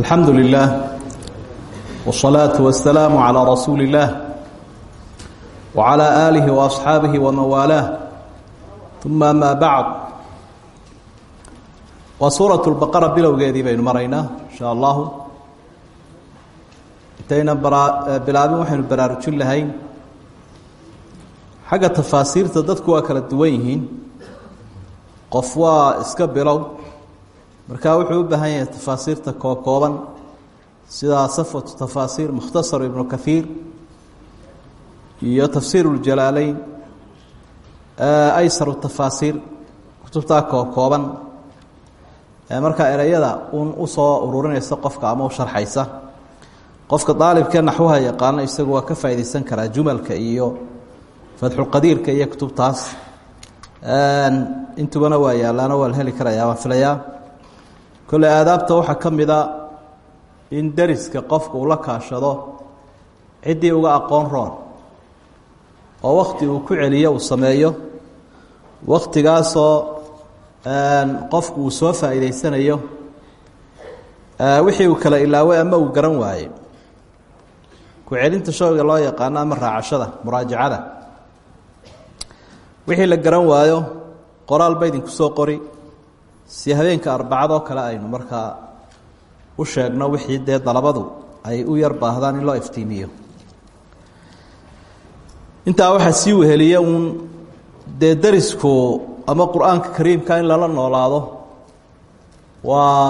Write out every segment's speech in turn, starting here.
alxamdu lilah wsalaatu wasalaamu calaa rasuuli illaah wacalaa aalihi waasxaabihi waman waalaah uma amaa bacd waa suuratu lbaqara bilowgeedii baynu maraynaa insha allahu intayna eh, bilaabin waxaynu baraarujin lahayn. Xagga tafaasiirta dadku waa kala duwan yihiin. Qof waa iska bilow markaa wuxuu u baahan yahay tafaasiirta kookooban sida safwatu tafaasiir mukhtasaru ibnu kahiir iyo tafsiir اljalaaleyn aysaru tafaasiir kutubtaa kookooban markaa ereyada un u soo ururinaysa qofka ama u sharxaysa qofka daalibkee naxwaha yaqaano isagu waa ka faaideysan karaa jumalka iyo fatxulqadiirka iyo kutubtaas. Intubana waa yaalaano waa heli karaya waan filayaa kolle aadaabta waxaa ka mida in deriska qofku la kaashado ciddii uga aqoon roon oo wakti uu ku celiyo uu sameeyo waktigaasoo qofku uu soo faa'iideysanayo wixii uu kala ilaaway ama uu garan waayey. Ku celinta shayga loo yaqaano ama raacashada muraajacada. Wixii la garan waayo qoraal ba idinku soo qori si habeenka arbacadoo kale aynu markaa u sheegno wixii dee dalabadu ay u yar baahdaan in loo iftiimiyo. Intaa waxaa sii weheliya uun dee derisku ama qur'aanka kariimka in lala noolaado waa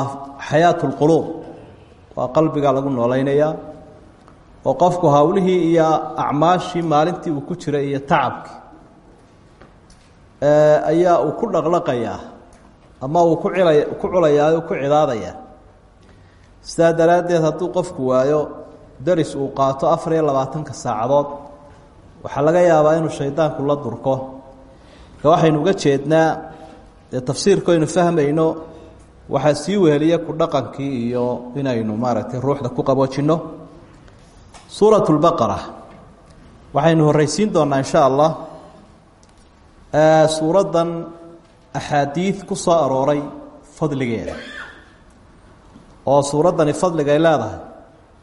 xayaatu lquluub waa qalbiga lagu noolaynayaa oo qofku hawlihii iyo acmaashii maalintii uu ku jiray iyo tacabkii ayaa uu ku dhaqlaqayaa ama uu ku cilay ku culayaa ku cidaadayaa sidaa daraaddeed hadduu qofku waayo deris uu qaato afar iyo saacadood waxaa laga yaabaa inuu shaydaanku la durko. Waxaynu uga jeednaa dee tafsiirkoynu fahmayno waxaa sii weheliya ku dhaqankii iyo inaynu maaragtay ruuxda ku qaboojinno. Suurat lbaqara waxaynu horreysiin doonaa insha allah suuraddan axaadiid ku soo arooray fadligeeda. oo suuraddani ay leedahay.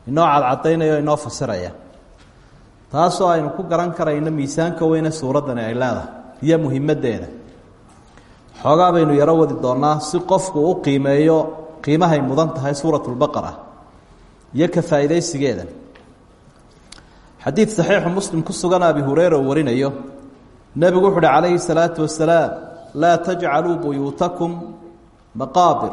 inoo cadcadaynayo inoo fasiraya. taasoo aynu ku garan karayno miisaanka weyne suuraddani ay leedahay iyo muhimaddeeda xoogaa baynu yaro wadi doonnaa si qofku u qiimeeyo qiimahay mudan tahay suuratulbaqara iyo ka faa'iidaysigeeda. xadiid saxiixu muslim ku sugan abi hureyra uu warinayo nabigu wuxu uhi calayhi salaatu wasalaam laa tajcaluu buyuutakum maqaabir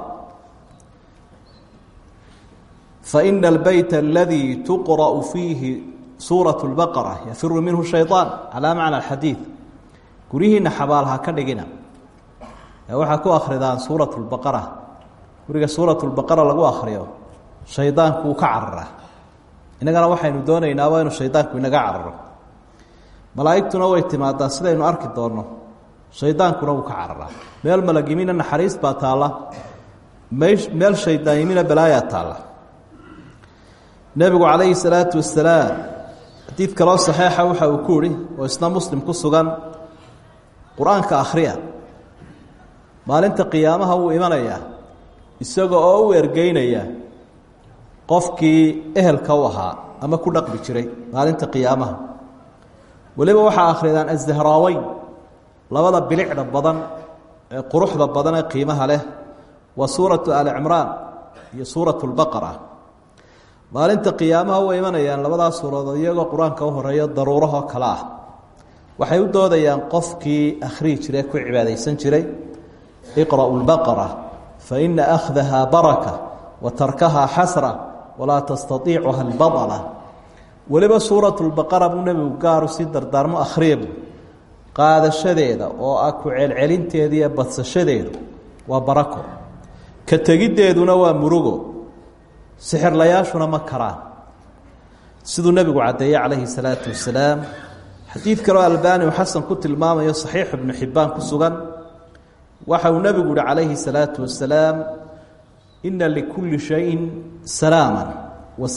faina اlbeyt اladii tuqra'u fiihi suuraة اlbaqara yafiru minhu shayطaan calaa macna اxadiid guryihiina xabaal ha ka dhigina ee waxaa ku akhridaan suuraة اlbaqara guriga suuraة اlbaqara lagu akhriyo shaydaanku uu ka cararaa innagana waxaynu doonaynaaba inuu shaydaanku inaga cararo malaa'igtuna way timaadaa sidaynu arki doonno shaydaankuna wuu ka cararaa. Meel malagimina naxariis baa taalla. Meel shaydaanyimina balaayaa taalla. Nebigu calayhi salaatu wasalaam xadiid kaloo saxiixa waxa uu ku ihi oo isna muslim ku sugan qur'aanka akhriya. Maalinta qiyaamaha wuu imanayaa isaga oo u ergeynaya qofkii ehelka u ahaa ama ku dhaqmi jiray maalinta qiyaamaha. Weliba waxaa akridaan azdahraaweyn labada bilicda badan ee quruxda badan ee qiimaha leh waa suuratu ali cimraan iyo suuratu lbaqara maalinta qiyaamaha way imanayaan labadaas suuradood iyagoo qur'aanka u horeeyo daruurahoo kale ah. Waxay u doodayaan qofkii akhrihi jiray ku cibaadaysan jiray. Iqra'u lbaqara fa ina akhdaha baraka wa tarkahaa xasra walaa tastaiicuha albadla weliba suurat lbaqara buu nebigu gaaru si dardaarmo akhriya qaadashadeeda oo ah ku celcelinteeda iyo badsashadeedu waa barako. Ka tegiddeeduna waa murugo. Sixirlayaashuna ma karaan. Siduu nebigu caddeeyey calayhi salaatu wasalaam xadiid kaloo albaani uu xasan ku tilmaamayo saxiix ibnu xibbaan ku sugan waxa uu nebigu yihi calayhi salaatu wasalaam ina likulli shayin salaama wa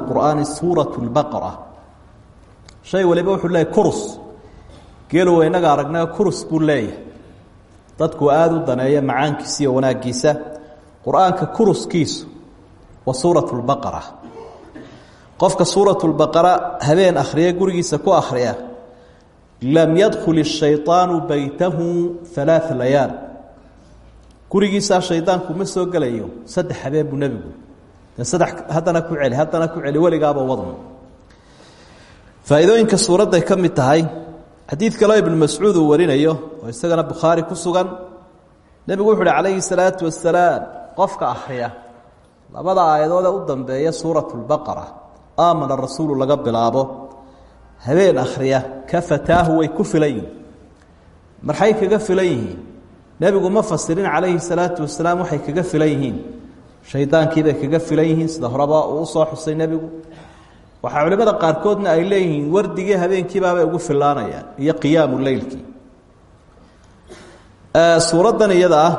lqur'aani suuratu lbaqara shay waliba wuxuu leeyahy kurus geelow inaga aragna kurus buu leeyahay. Dadku aada u daneeya macaankiisa iyo wanaaggiisa. Qur'aanka kuruskiisu waa suurat qofka suurat lbaqara habeen akhriya gurigiisa ku akhriya lam yadkhul shayطaanu beytahu halaaثa layaal gurigiisaa shaydaanku ma soo gelayo saddex habeen buu nebigu. Saddex haddana ku celi haddana ku celi weligaaba wadno. Faa'iidooyinka suuradday ka mid tahay xadiid kaleo ibnu mascuud uu warinayo oo isagana bukhaari ku sugan nebigu wuxu uhi calayhi salaatu wasalaam qofka akhriya labada aayadood ee u dambeeya suurat lbaqara aamana rasuulu laga bilaabo. Habeen akhriya ka fataahu way ku filan yihiin. Marxay kaga filan yihiin. Nebigu ma fasirin calayhi salaatu wasalaam waxay kaga filan yihiin. Shaydaankiibay kaga filan yihiin. Sida horeba uu xusay nebigu waxaa culimmada qaarkoodna ay leeyihiin wardigii habeenkiibaabay ugu filaanayaan iyo qiyaamu leylkii suuraddan iyada ah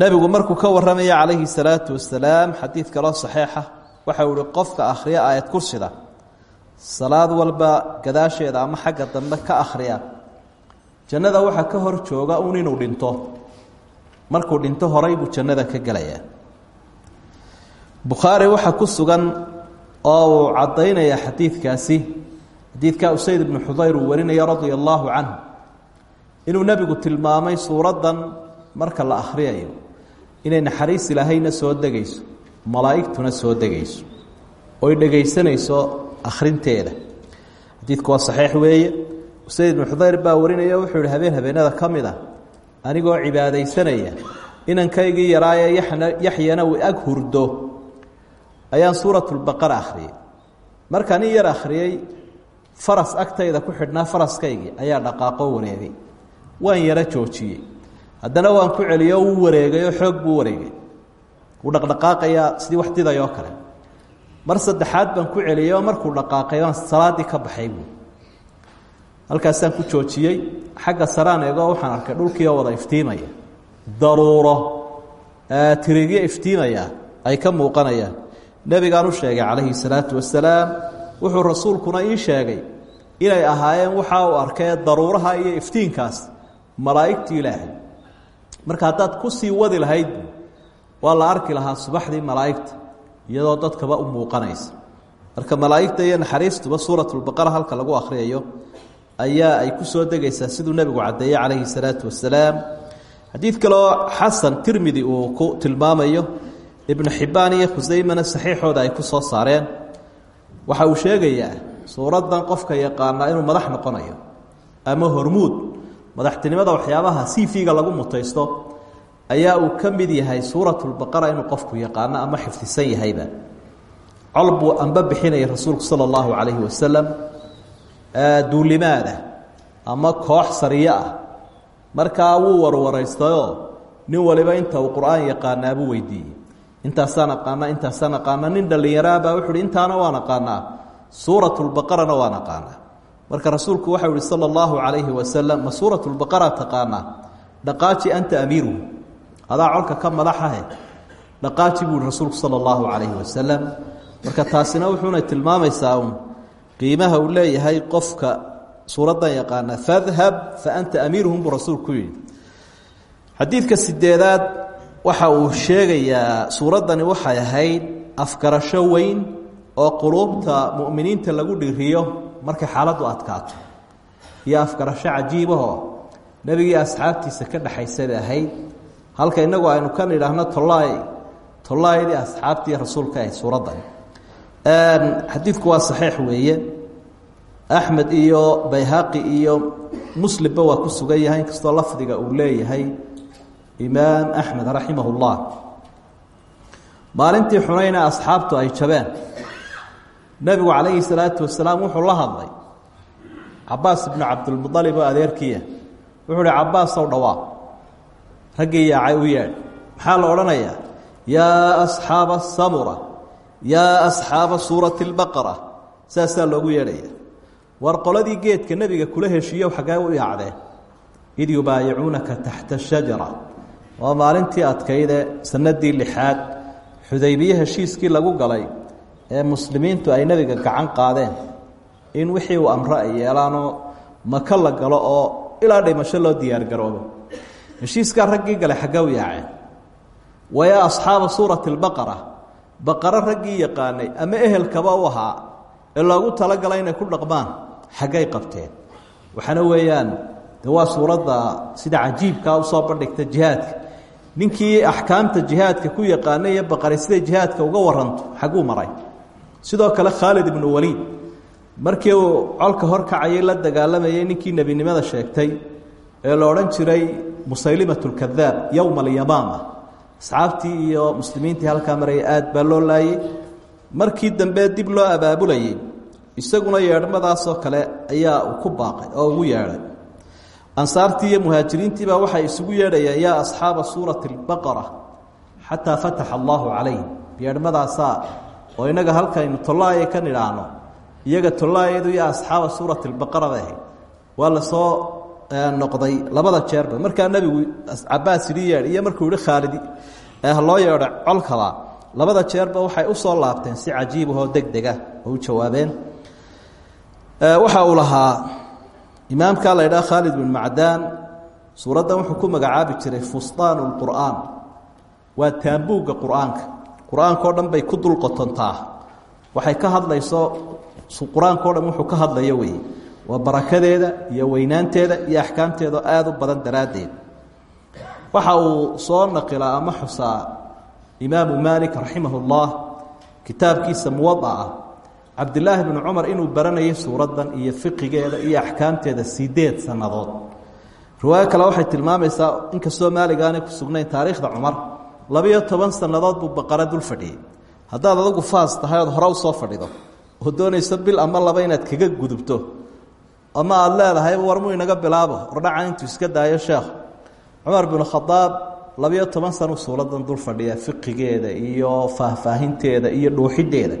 nebigu markuu ka warramaya calayhi salaatu wasalaam xadiid kaloo saxiixa waxa uu qofka akhriya aayad kursida salaad walba gadaasheeda ama xagga dambe ka akhriya. Jannada waxaa ka hor jooga uun inuu dhinto. Markuu dhinto horay buu jannada ka gelayaa. Bukhaari waxaa ku sugan oo uu caddaynaya xadiidkaasi. Xadiidka usayd ibnu xudayr uu warinaya radia allaahu canhu. Inuu nebigu tilmaamay suuraddan marka la akhriyayo inay naxariis ilaahayna soo degayso malaa'igtuna soo degayso oy dhegaysanayso akhrinteeda. Xadiidku waa saxiix weeye. Usayd ibnu xudayr baa warinaya wuxuu yihi habeen habeenada ka mid a anigoo cibaadaysanaya inankaygii yaraaye yaxyana uu ag hurdo ayaan suuratulbaqara akhriyey. Markaa nin yar akhriyey faras agtayda ku xidhnaa faraskaygii ayaa dhaqaaqoo wareegay. Waan yaro joojiyey. Haddana waan ku celiyo wuu wareegayoo xoog buu wareegay. Wuu dhaqdhaqaaqayaa sidii wax didayoo kale. Mar saddexaad baan ku celiyey oo markuu dhaqaaqay baan salaaddii ka baxay buu. Halkaasaan ku joojiyey xagga saraan eegoo waxaan arkay dhulkiioo wada iftiimaya. Daruuro. Tirigyo iftiimaya ay ka muuqanayaan nebigaan u sheegay calayhi salaatu wasalaam wuxuu rasuulkuna ii sheegay inay ahaayeen waxa uu arkay daruuraha iyo iftiinkaas malaa'igtii ilaahay. Marka haddaad ku sii wadi lahayd waa la arki lahaa subaxdii malaa'igta iyadoo dadkaba u muuqanaysa. Marka malaa'igta iyo naxariistuba suuratulbaqara halka lagu akhriyayo ayaa ay ku soo degaysaa siduu nebigu caddeeyey calayhi salaatu wasalaam xadiid kaleo xasan tirmidi uu ku tilmaamayo ibnu xibbaan iyo khusaymana saxiixooda ay ku soo saareen. Waxa uu sheegayaa suuraddan qofka yaqaanaa inuu madax noqonayo ama hormuud madaxtinimada waxyaabaha cv-ga lagu mutaysto ayaa uu ka mid yahay suuratulbaqara inuu qofku yaqaano ama xifdisan yahayba. Col buu amba bixinaya rasuulku sala allahu calayhi wasalam duulimaada ama koox sariyo ah. Markaa wuu warwaraystayoo nin waliba inta uu qur'aan yaqaanaa buu weydiiyey intaasaan aqaanaa intaasaan aqaanaa. Nin dhallinyaraabaa wuxu uhi intaana waan aqaanaa. Suuratulbaqarana waan aqaanaa. Marka rasuulku waxau ihi sala allahu calayhi wasalam ma suuratulbaqara taqaanaa? Dhaqaaji anta amiiruhu adaa colka ka madaxahe. Dhaqaaji buu rasuulku sala allahu calayhi wasalam marka taasina wuxuuna tilmaamaysaa qiimaha uu leeyahay qofka suuraddan yaqaana fadhab fa anta amiiruhum buu rasuulku yidhi. Xadiidka waxa uu sheegayaa suuraddani waxay ahayd afgarasho weyn oo quluubta mu'miniinta lagu dhiriyo markay xaaladdu adkaato. Iyo afgarasho cajiibahoo nebigii asxaabtiisa ka dhexaysa bay ahayd. Halka innagu aynu ka nidhaahno tolaay tolaayadii asxaabtii rasuulka ahayd suuraddani. Xadiidku waa saxiix weeye. Axmed iyo bayhaqi iyo muslimba waa ku sugan yahay inkastoo lafdiga uu leeyahay imaam axmed raximah اllah maalintii xunayna asxaabtu ay jabeen. Nebigu calayhi salaatu wasalaam wuxuu la hadlay. Cabaas ibnu cabdilmualib oo adeerkiia wuxuu uhi cabaasow dhawaaq. Raggii yaacay u yeedh. Maxaa la odhanayaa? Yaa asxaaba samura yaa asxaaba suurati اlbaqara saasaa loogu yeedhaya war qoladii geedka nebiga kula heshiiyow xaggee u yaacdeen id yubaayicuunaka taxta shajara waa maalintii adkaydee sanadii lixaad xudaybiye heshiiskii lagu galay ee muslimiintu ay nebiga gacan qaadeen in wixii uu amro ay yeelaanoo maka la galo oo ilaa dhimasho loo diyaargaroobo heshiiskaa raggii galay xaggee u yaaceen wayaa asxaaba suurati albaqara baqaro raggii yaqaanay ama ehelkaba u ahaa ee loogu talagalay inay ku dhaqmaan xaggay qabteen. Waxaana weeyaan de waa suuradda sida cajiibkaa u soo bandhigta jihaadka ninkii axkaamta jihaadka ku yaqaanay iyo baqari siday jihaadka uga waranto xagguu maray. Sidoo kale khaalid ibnu waliid markii uu colka horkacayay la dagaalamayay ninkii nebinimada sheegtay ee la odhan jiray musaylimat lkadaab yowma alyamaama asxaabtii iyo muslimiintii halkaa marayay aad baa loo laayey markii dambe dib loo abaabulayey isaguna yeedhmadaasoo kale ayaa ku baaqay oo ugu yeedhay ansaartii iyo muhaajiriintiibaa waxay isugu yeedhayeen yaa asxaaba suurati albaqara xataa fataxa allaahu calayhim yeedhmadaasaa oo innaga halkaynu tollaaya ka nidhaahno iyaga tollaayadu iyo asxaaba suurati albaqara bay ahayd. Waa la soo noqday labada jeerba markaa nebigu cabaas yidhi yeedh iyo markuu yihi khaalid loo yeedho colkaba labada jeerba waxay u soo laabteen si cajiibahoo deg dega oo jawaabeen. Waxa uu lahaa imaamka la ydhaha khaalid bin macdaan suuraddan wuxuu ku magacaabi jiray fustaanu lqur'aan waa taambuugga qur'aanka. Qur'aankao dhan bay ku dul qotontaa waxay ka hadlayso qur'aankao dhan wuxuu ka hadlayo wey waa barakadeeda iyo weynaanteeda iyo axkaamteeda aada u badan daraaddeed. Waxa uu soo naqilaa ama xusaa imaamu maalik raximah ullah kitaabkiisa cabdilaahi bnu cumar inuu baranayay suuraddan iyo fiqigeeda iyo axkaamteeda sideed sannadood. Riwaayo kale waxay tilmaamaysaa inkastoo maalig aanay ku sugnayn taariikhda cumar labiyo toban sannadood buu baqara dul fadhiyey. Haddaad adugu faas tahay ood hore u soo fadhido oo bil ama laba inaad kaga gudubto ama aada leedahay warmuu inaga bilaabo ordhacan intuu iska daayo sheekh. Cumar binu khadaab labiyo toban sanu suuradan dul fadhiya fiqigeeda iyo faahfaahinteeda iyo dhuuxideeda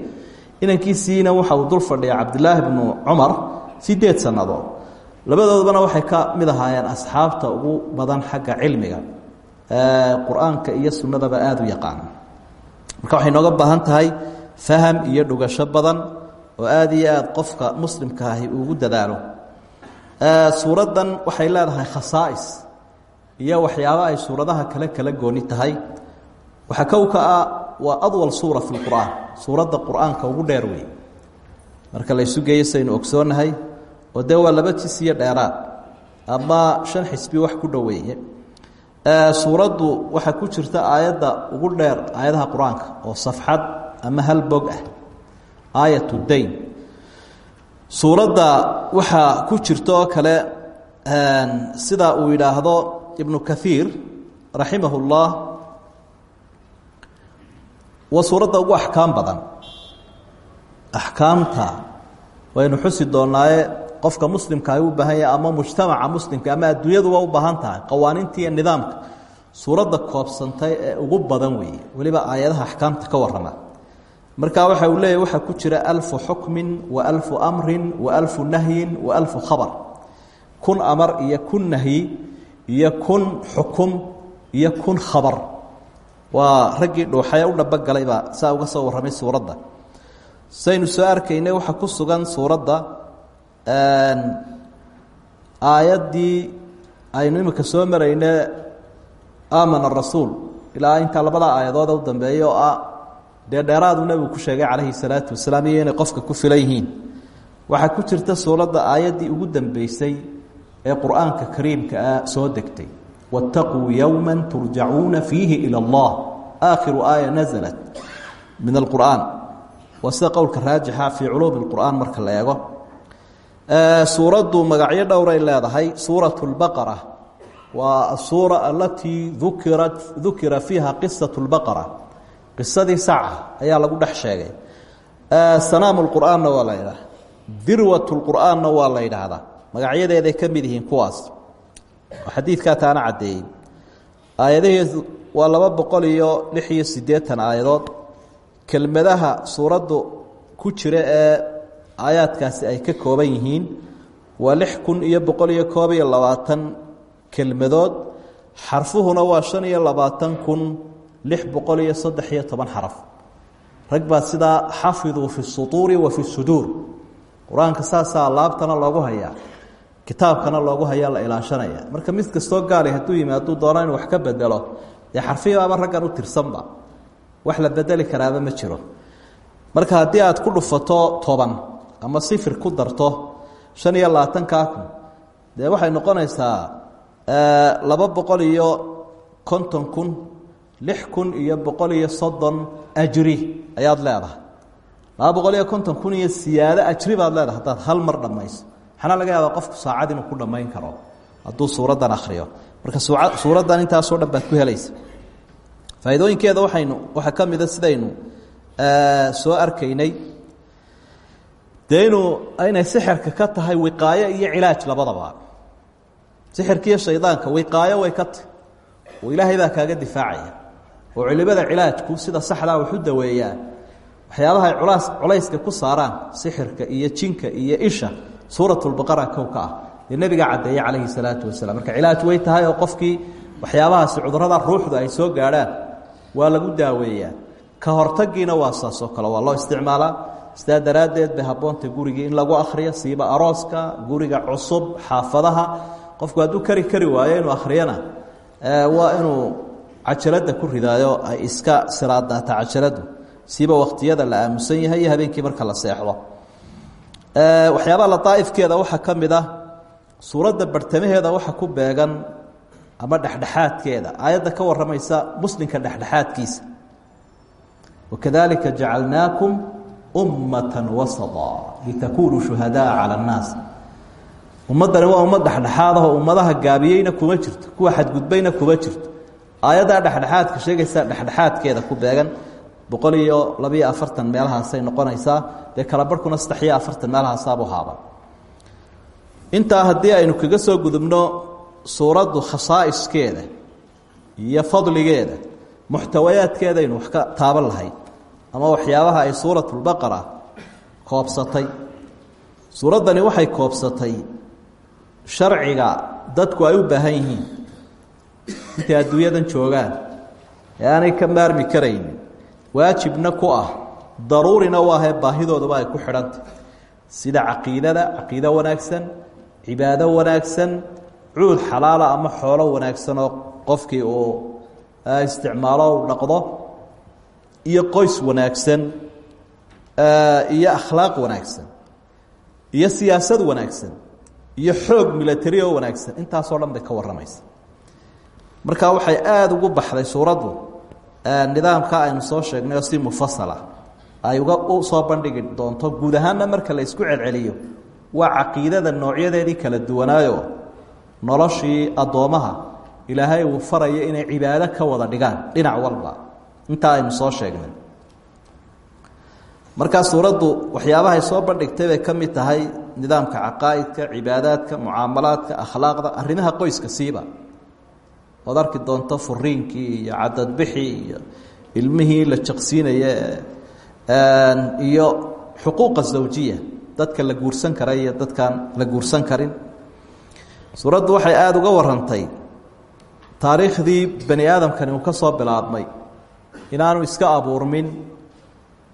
inankiisiina waxa uu dul fadhiya cabdilaahi bnu cumar sideed sannadood labadoodbana waxay ka mid ahaayeen asxaabta ugu badan xagga cilmiga qur'aanka iyo sunnadaba aada u yaqaana marka waxay nooga baahan tahay faham iyo dhugasho badan oo aada iyo aada qofka muslimka ahi ugu dadaalo. Suuraddan waxay leedahay khasaa'is iyo waxyaaba ay suuradaha kale kala gooni tahay. Waxaa kowka waa adwal suura fi lqur'aan suuradda qur'aanka ugu dheer wey marka la ysu geeyo ogsoonahay oo dee waa laba jis iyo dheeraad ama shan wax ku dhoweeye suuraddu waxaa ku jirta aayadda ugu dheer aayadaha qur'aanka oo safxad ama hal bog ah. Aayat dayn. Suuradda waxaa ku jirta kale sida uu yidhaahdo ibnu kaiir raximah waa suuradda ugu axkaam badan. Axkaamta waynu xusi doonaaye qofka muslimka ay u baahan ama mujtamaca muslimka ama adduunyaduba u baahan tahay qawaaniinta iyo nidaamka. Suuradda koobsantay ugu badan weeye weliba aayadaha axkaamta ka warrama. Marka waxa uu leeyahy waxaa ku jira alfu xukmin wa alfu amrin wa alfu nahyin wa alfu khabar. Kun amar iyo kun nahyi iyo kun xukum iyo kun khabar waa raggii dhuuxaya u dhabogalay baa saa uga soo warramay suuradda. Saynu soo arkaynay waxaa ku sugan suuradda aayaddii aynu imika soo marayne aamana rasuul. Ilaa intaa labada aayadood u dambeeya oo ah dee dheeraadu nebigu ku sheegay calayhi salaatu wasalaam iyo inay qofka ku filan yihiin. Waxaa ku jirta suuradda aayaddii ugu dambeysay ee qur'aanka kariimka soo degtay waاtaquu yowma turjacuuna fiihi ilى اllah aakhiru aaya naزlat min alqur'aan waa sida qowlka raajixa fii culuumi اlqur'aan marka la eego suuraddu magacyo dhowray leedahay suuraة اlbaqara waa asuura alatii ukirat dukira fiiha qisaة اlbaqara qisadii saca ayaa lagu dhex sheegay sanaam اlqur'aanna waa la yidhaha dirwat اlqur'aanna waa la yidhaahdaa magacyadeeday ka mid yihiin kuwaas oo xadiidkaa taana caddeeyey. Aayadaheedu waa laba boqol iyo lix iyo siddeetan aayadood. Kelmadaha suuraddu ku jira ee aayaadkaasi ay ka kooban yihiin waa lix kun iyo boqol iyo koob iyo labaatan kelmadood. Xarfuhuna waa shan iyo labaatan kun lix boqol iyo saddex iyo toban xaraf. Rag baa sidaa xafiduu fi sutuuri wa fi suduur. Qur'aanka saasaa laabtana loogu hayaa kitaabkana loogu hayaa la ilaashanaya. Marka mid kastoo gaali hadduu yimi hadduu doono inuu wax ka bedelo dee xarfiyaaba raggan u tirsanba. Wax la bedeli karaaba ma jiro. Marka haddii aad ku dhufato toban ama sifir ku darto shan iyo labaatankaa dee waxay noqonaysaa laba boqol iyo konton kun lix kun iyo boqol iyo soddon ajri ayaad leedahay. Laba boqol iyo konton kun iyo siyaado ajri baad leedahay haddaad hal mar dhammayso maxaana laga yaabaa qofku saacad inuu ku dhammayn karo. Hadduu suuraddan akhriyo. Marka suuraddan intaasoo dhan baad ku helaysa. Faa'iidooyinkeeda waxaynu waxaa ka mida sidaynu soo arkaynay. Dee inuu sixirka ka tahay wiqaayo iyo cilaaj labadaba. Sixirkiiyo shaydaanka wiqaayo way ka tahy oo ilaahay baa kaaga difaacaya. Oo culimada cilaajku sida saxdaa waxu daweeyaa. Waxyaabaha culaas culayska ku saaraan sixirka iyo jinka iyo isha suuratulbaqara kow ka ah. Dee nebiga caddeeye calayhi salaatu wasalaam. Marka cilaaj way tahay oo qofkii waxyaabahaasi cudurrada ruuxdu ay soo gaadhaan waa lagu daaweeyaa. Ka hortagiina waa saas oo kale waa loo isticmaalaa. Sidaa daraaddeed bay habboonta in lagu akhriyo siiba arooska guriga cusub xaafadaha. Qofku hadduu kari kari waayo inuu akhriyana waa inuu cajaladda ku ridaayo ay iska siraadaata cajaladdu siiba wakhtiyada la aamusan yahay habeenkii marka la seexdo waxyaabaha ladaa'ifkeeda waxaa ka mid ah suuradda bartamaheeda waxa ku beegan ama dhexdhexaadkeeda. Aayadda ka warramaysa muslimka dhexdhexaadkiisa. Wakadalika jacalnaakum ummata wasata litakunuu shuhadaa cala annaas. Ummaddani waa ummad dhexdhexaad ahoo ummadaha gaabiyeyna kuma jirto kuwa xadgudbayna kuma jirto. Aayaddaa dhexdhexaadka sheegaysa dhexdhexaadkeeda ku beegan boqol iyo labiyo afartan meelahaasay noqonaysaa. Dee kala barhkuna saddex iyo afartan meelahaasaabuu haaba intaa haddii aynu kaga soo gudubno suuraddu khasaa'iskeeda iyo fadligeeda muxtawayaadkeedaynu wax ka taaban lahayd ama waxyaabaha ay suuratulbaqara koobsatay. Suuraddani waxay koobsatay sharciga dadku ay u baahan yihiin intay adduunyadan joogaan ee aanay ka maarmi karaynin waajibna ku ah daruurina u ahee baahidooduba ay ku xidhantay sida caqiidada caqiido wanaagsan cibaado wanaagsan cuud xalaala ama xoolo wanaagsan oo qofkii uu isticmaalo u dhaqdo iyo qoys wanaagsan iyo akhlaaq wanaagsan iyo siyaasad wanaagsan iyo xoog milatari oo wanaagsan intaasoo dhan bay ka warramaysa. Marka waxay aada ugu baxday suuraddu nidaamka aynu soo sheegnay oo si mufasala ay uga soo bandhigi doonto guud ahaanna marka la isku celceliyo waa caqiidada noocyadeedii kala duwanaayo noloshii addoommaha ilaahay uu farayo inay cibaado ka wada dhigaan dhinac walba. Intaa aynu soo sheegnay. Markaa suuraddu waxyaabahay soo bandhigtay bay ka tahay nidaamka caqaa'idka cibaadaadka mucaamalaadka akhlaaqda arrimaha qoyska siiba ood arki doonto furiinkii iyo cadadbixii iyo ilmihii la jaqsiinaya iyo xuquuqa zawjiya dadka la guursan kara iyo dadkaan la guursan karin. Suuraddu waxay aada uga warantay taariikhdii bani aadamkani uu ka soo bilaabmay inaanu iska abuurmin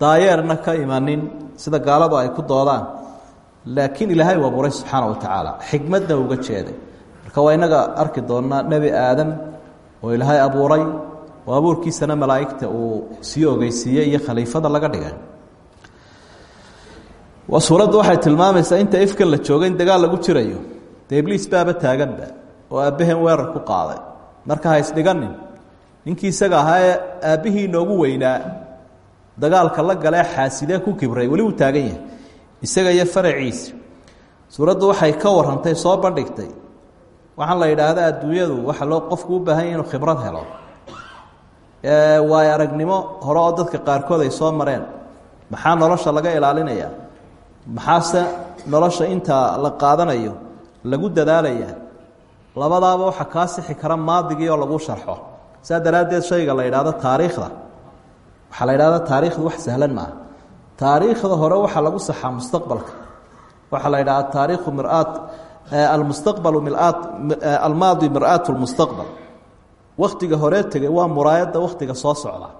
daayeerna ka imanin sida gaaladu ay ku doodaan. Laakiin ilaahay uu abuuray subxaana wa tacaala xikmadna uga jeeday marka waa inaga arki doonnaa nebi aadam oo ilaahay abuuray oo abuurkiisana malaa'igta uu sii ogeysiiyey iyo khaliifada laga dhigay. Suuraddu waxay tilmaamaysaa inta ifkan la jooga in dagaal lagu jirayo dee ibliis baaba taaganba oo aabbaheen weerar ku qaaday. Marka ha isdhiganin ninkii isaga ahaa ee aabbihii inoogu weynaa. Dagaalka la galee xaasidee ku kibray weli uu taagan yahay isaga iyo faraciisi suuraddu waxay ka warantay soo bandhigtay waxaan la yidhaahda adduunyadu waxa loo qofku u baahan yahy inuu khibrad helo. Waayo aragnimo hore oo dadka qaarkood ay soo mareen. Maxaa nolosha laga ilaalinayaa? Maxaase nolosha inta la qaadanayo lagu dadaalayaa? Labadaaba waxa kaa sixi kara maadigii oo lagu sharxo. Saa daraaddeed shayga la yidhaahdo taariikhda. Waxaa la yidhahda taariikhdu wax sahlan maaha. Taariikhda hore waxaa lagu saxaa mustaqbalka. Waxaa la yidhahda taariikhu miaat almaadi mir'aat lmustaqbal waktiga hore tegay waa muraayadda waktiga soo socda.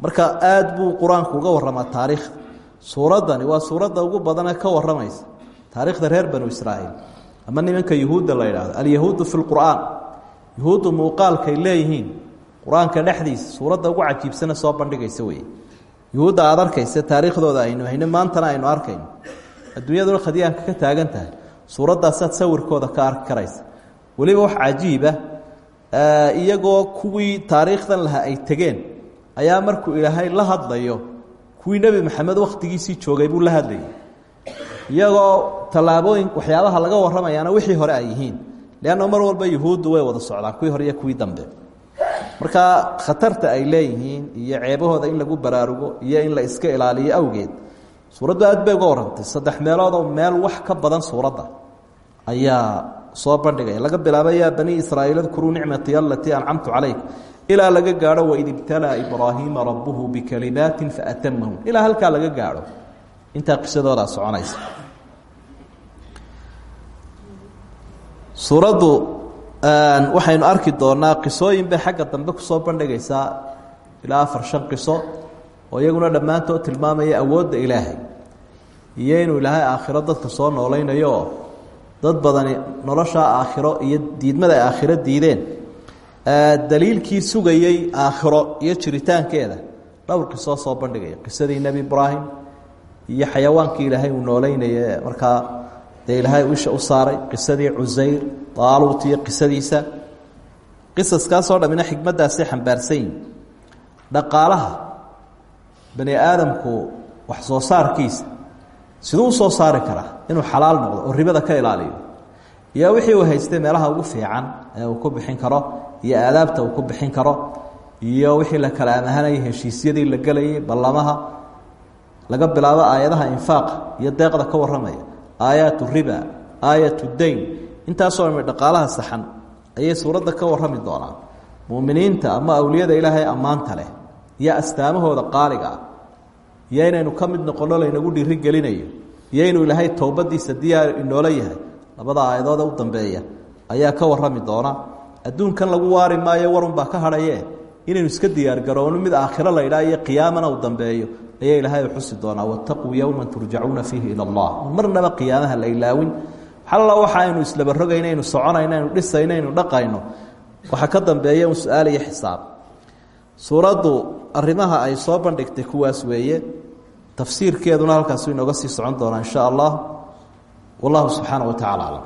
Marka aada buu qur'aanku uga warramaa taariikhda suuraddani waa suuradda ugu badanee ka warramaysa. Taariikhda reer banu israa'iil. Ama nimanka yuhuudda la yidhahdo alyahuudu fi lqur'aan yuhuuddu muuqaalkay leeyihiin. Qur'aanka dhexdiisa suuradda ugu cajiibsana soo bandhigaysa wey yuhuudda arkaysa taariikhdooda aynu hayno maantana aynu arkayno. Adduunyaduna khadiyaanka ka taagan suuraddaasaad sawirkooda ka arki karaysa. Weliba wax cajiiba iyagoo kuwii taariikhdan lahaa ay tegeen ayaa markuu ilaahay la hadlayo kuwii nebi maxamed wakhtigiisii joogay buu la hadlayay. Iyagoo tallaabooyin waxyaabaha laga warramayaana wixii hore ay yihiin. Leanna mar walba yuhuuddu way wada socdaan kuwii hore iyo kuwii dambe. Marka khatarta ay leeyihiin iyo ceebahooda in lagu baraarugo iyo in la iska ilaaliyo awgeed suuraddu aad bay uga warrantay saddex meeloodoo meel wax ka badan suuradda ayaa soo bandhigaya laga bilaaba bani israa'iil adkuruu nicmatii alatii ancamtu calayk. Ilaa laga gaadho waid ibtalaa ibraahiima rabbuhu bikalimaatin faatamahum ilaa halkaa laga gaadho. Intaa qisadoodaa soconaysa. Suuraddu waxaynu arki doonaa qisooyin bay xagga dambe ku soo bandhigaysaa. Ilaa afar shan qiso oo iyaguna dhammaantood tilmaamaya awoodda ilaahay. Iyo inuu ilaahay aakhiro dadka soo noolaynayo oo dad badani noloshaa aakhiro iyo diidmada ay aakhiro diideen daliilkii sugayey aakhiro iyo jiritaankeeda. Dhowr qisoo soo bandhigaya qisadii nebi ibraahim iyo xayawaankii ilaahay uu nooleynaya markaa dee ilaahay isha u saaray qisadii cusayr daaluut iyo qisadiisa. Qisaskaasoo dhammina xikmaddaasay xambaarsan dhaqaalaha bani aadamku wax soo saarkiisa. Siduu u soo saari karaa inuu xalaal noqdo oo ribada ka ilaaliyo. Iyo wixii uu haystay meelaha ugu fiican ee uu ku bixin karo iyo aadaabta uu ku bixin karo iyo wixii la kala amahanayay heshiisyadii la gelayay ballamaha laga bilaabo aayadaha infaaqa iyo deeqda ka warramaya. Aayaat riba aayat dayn intaasoo dhami dhaqaalaha saxan ayay suuradda ka warrami doonaan. Muminiinta ama awliyada ilaahay ammaanta leh iyo astaamahooda qaaliga ah iyo inaynu ka mid noqonno laynagu dhiiri gelinayo iyo inuu ilaahay towbadiisa diyaar inoola yahay. Labada aayadooda u dambeeya ayaa ka warrami doona adduunkan lagu waari maayo warunbaa ka hadhaye inaynu iska diyaargarowno mid aakhiro laydhaa iyo qiyaamana uu dambeeyo ayaa ilaahay u xusi doonaa wattaquu yowman turjacuuna fiihi ila allah. Marnaba qiyaamaha la ilaawin. Xalla waxa aynu islaba rogayno aynu soconayno aynu dhisayno aynu dhaqayno. Waxaa ka dambeeya un iyo xisaab suuraddu arimaha ay soo bandhigtay kuwaas weeye tafsiirkeeduna halkaas inooga sii socon doonaa insha allah. Wallahu subxaana wa tacala aclam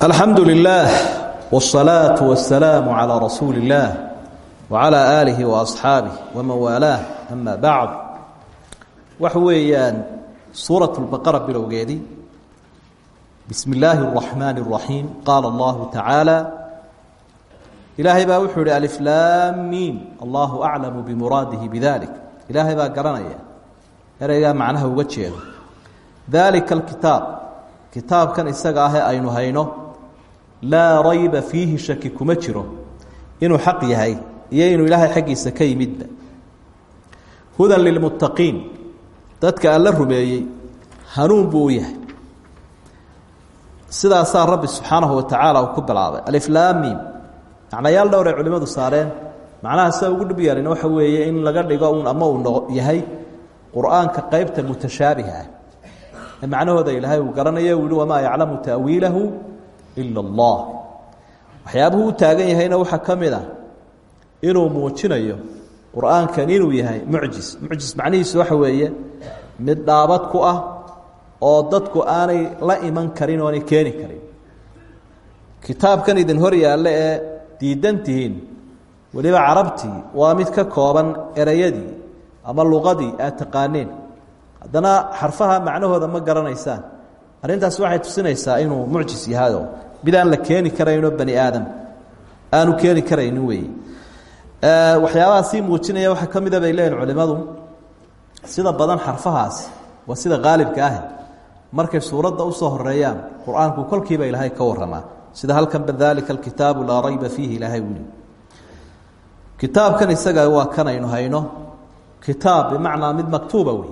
alxamdu lilah wاsalaatu wasalaamu calaa rasuuli اllah wacalaa aalihi waasxaabih waman waalaah waxa weeyaan suuraة اlbaqara bilowgeedii bismi illaahi الraxmaani الraxiim qaala allahu tacaala ilaahay baa wuxuu ihi aliflaamiim allahu aclamu bimuraadihi bidalik ilaahay baa garanaya ereygaa macnaha uga jeedo dalika alkitaab kitaabkan isaga ahee aynu hayno laa rayba fiihi shaki kuma jiro inuu xaq yahay iyo inuu ilaahay xaggiisa ka yimidba hudan lilmuttaqiin dadka alla rumeeyey hanuun buu u yahay. Sidaasaa rabbi subxaanahu wa tacaala uu ku bilaabay aliflaamiim macnayaal dhowr ay culimmadu saareen. Macnaha sida ugu dhib waxa weeye in laga dhigo un ama uu yahay qur'aanka qeybta ah. Ee macnahooda ilaahay uu garanayo uu yihi wamaa yaclamu ta'wiilahu ila allah. Waxyaabuhu taagan yahayna waxaa ka mid ah inuu muujinayo qur'aankan inuu yahay mucjis mucjis macnihiisu waxa weeye mid dhaabad ku ah oo dadku aanay la iman karin oonay keeni karin. Kitaabkan idin hor yaalle ee diidan tihiin weliba waa mid ka kooban ereyadii ama luqadii aad taqaaneen. Haddana xarfaha macnahooda ma garanaysaan. Arrintaas waxay tusinaysaa inuu mucjis yahayoo mid aan la keeni karayno bani aadam. Aanu keeni karaynin weeye waxyaabaha sii muujinaya waxaa ka mida bay culimmadu sida badan xarfahaasi waa sida qaalibka ahi markay suuradda u soo horeeyaan qur'aanku kolkiiba ilaahay ka waramaa sida halkanba dalika alkitaabu laa rayba fiihi ilaahay wuli kitaabkan isaga waa kanaynu hayno. Kitaab bimacnaa mid maktuuba wey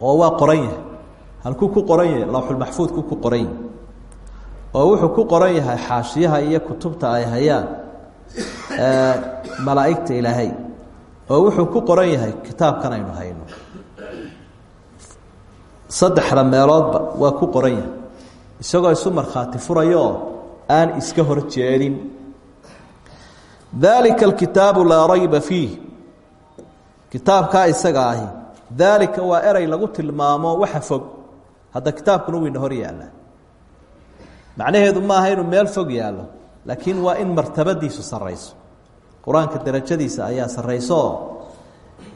oo waa qoran yahay. Halkuu ku qoran yahay lawxulmaxfuudku ku qoran yahay. Oo wuxuu ku qoran yahay xaashiyaha iyo kutubta ay hayaan malaa'igta ilaahay oo wuxuu ku qoran yahay kitaabkan aynu hayno. Saddexda meeloodba waa ku qoran yahay. Isagoo isu markhaati furayooo aan iska hor jeedin. Daalika alkitaabu laa rayba fiih. Kitaabkaa isaga ahi. Daalika waa erey lagu tilmaamo waxa fog. Hadda kitaabkuna wayna hor yaallaa. Macnaheedu maaha inuu meel fog yaallo laakiin waa in martabadiisu sarrayso qur'aanka darajadiisa ayaa sarraysooo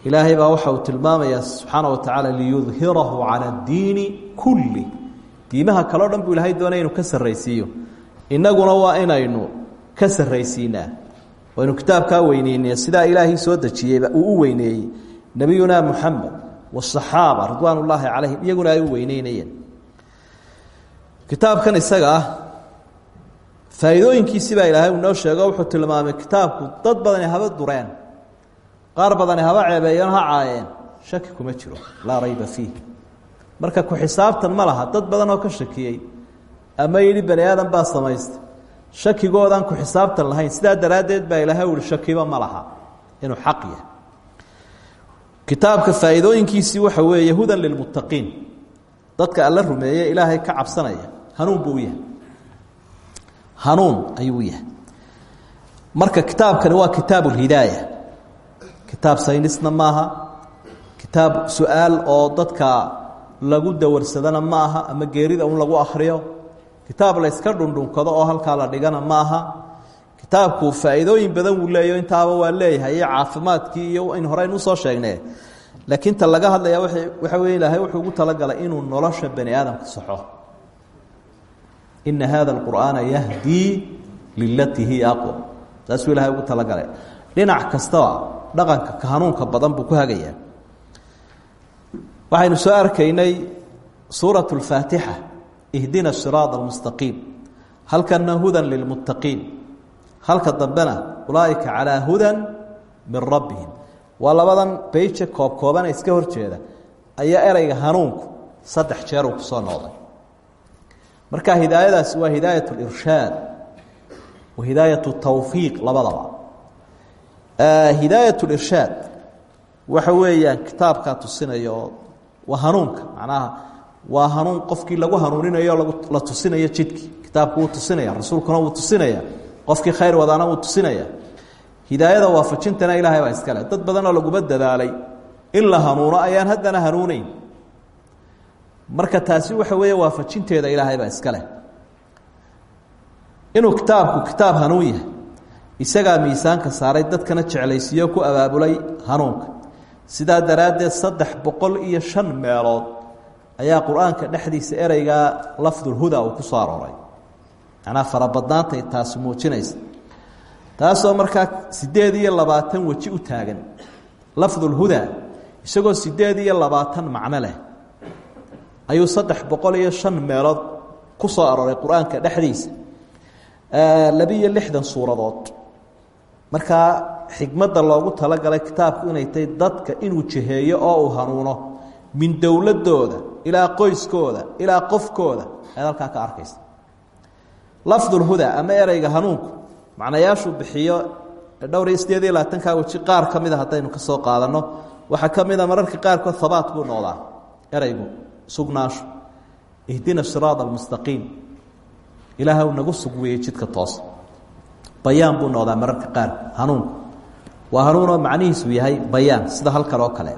ilaahay baa waxa tilmaamayaa subxaana wa tacaala liyudhirahu cala addiini kulli. Diimaha kaleo dhan buu ilaahay doonaya inuu ka sarraysiiyo. Innaguna waa inaynu ka sarraysiinaa. Waynu kitaabkaa weyneynay sidaa ilaahay soo dejiyeyba uu u weyneeyey. Nebiyuna muxamed wasaxaaba ridwaan ullaahi iyaguna ay u weyneynayeen. Kitaabkan isaga ah faa'iidooyinkiisii baa ilaahay uu noo sheego wuxuu tilmaamay kitaabku dad badani haba dureen. Qaar badani haba ceebeeyeen ha caayeen. Shaki kuma jiro. Laa rayba fiih. Marka ku xisaabtan ma dad badan oo ka shakiyey. Ama yidhi bani aadam baa samaystay shakigoodaan ku xisaabtan lahayn. Sidaa daraaddeed baa ilaahay uhi shakiba ma inuu xaq yahay. Kitaabka faa'iidooyinkiisii waxa weeye hudan lilmuttaqiin dadka alla rumeeye ilaahay ka cabsanaya. Hanuun buu yahay hanuun ayuu yahay. Marka kitaabkani waa kitaab ulhidaaya kitaab saynisna maaha kitaab su'aal oo dadka lagu dawarsadana ma aha ama geerida un lagu akhriyo. Kitaab la yska dhundhunkado oo halkaa la dhigana ma aha kitaabku faa'iidooyin badan wuu leeyo intaaba waa leeyahay caafimaadkii iyo in horeyn u soo sheegne laakiin ta laga hadlaya waxa wey ilaahay wuxuu ugu talagalay inuu nolosha bani aadamka saxo ina hada alqur'aana yahdii lilatii hiya aqwam saasuu ilahay ugu talagalay dhinac kastaba dhaqanka ka hanuunka badan buu ku hagayaa waxaynu soo arkaynay suuraة اlfaatixa ihdina siraaط اlmustaqiim halkana hudan lilmuttaqiin halka dambena ulaaئika calىa hudan min rabbihim waa labadan beyje koob koobana iska hor jeeda ayaa ereyga hanuunku saddex jeer uu kusoo noqday marka hidaayadaasi waa hidaaya irshaad wa hidaaya tawfiiq labadaba. Hidaaya irshaad waxa weeyaan kitaabkaa tusinayo waa hanuunka macnaha waa hanuun qofkii lagu hanuuninayo la tusinayo jidhkii. Kitaabku wuu tusinaya rasuulkuna wuu tusinaya qofkii khayr wadaana wuu tusinaya hidaayada waafajintana ilaahay baa iskale dad badanoo laguma dadaalay in la hanuuno ayaan haddana hanuuneyn marka taasi waxa weeye waafajinteeda ilaahay baa iskale inuu kitaabku kitaab hanuun yahay isagaa miisaanka saaray dadkana jeclaysiiyo ku abaabulay hanuunka. Sidaa daraaddeed saddex boqol iyo shan meelood ayaa qur'aanka dhexdiisa ereygaa lafdulhuda uu ku soo arooray. Macnaa farabadnaantay taasi muujinaysa. Taasoo markaa siddeed iyo labaatan weji u taagan. Lafdulhuda isagoo siddeed iyo labaatan macno leh ayuu saddex boqol iyo ku soo arooray qur'aanka dhexdiisa labiiyo lixdan suuradood. Markaa xikmadda loogu talagalay kitaabku inay tahay dadka inuu jiheeyo oo uu hanuuno min dowladooda ilaa qoyskooda ilaa qofkooda ayaad halkaa ka arkaysa. Lafdulhuda ama ereyga hanuunku macnayaashuu bixiyo dhowr iyo sideed iyo qaar ka mida haddaynu ka soo qaadanno waxaa ka mida mararka qaarkood buu noqdaa ereygu sugnaasho ihdina siraad almustaqiim. Ilaahw nagu sugweeyey jidka toos. Bayaan buu noqdaa mararka qaar. Hanuunku waa hanuunoo macnihiisu yahay bayaan sida halkan oo kale.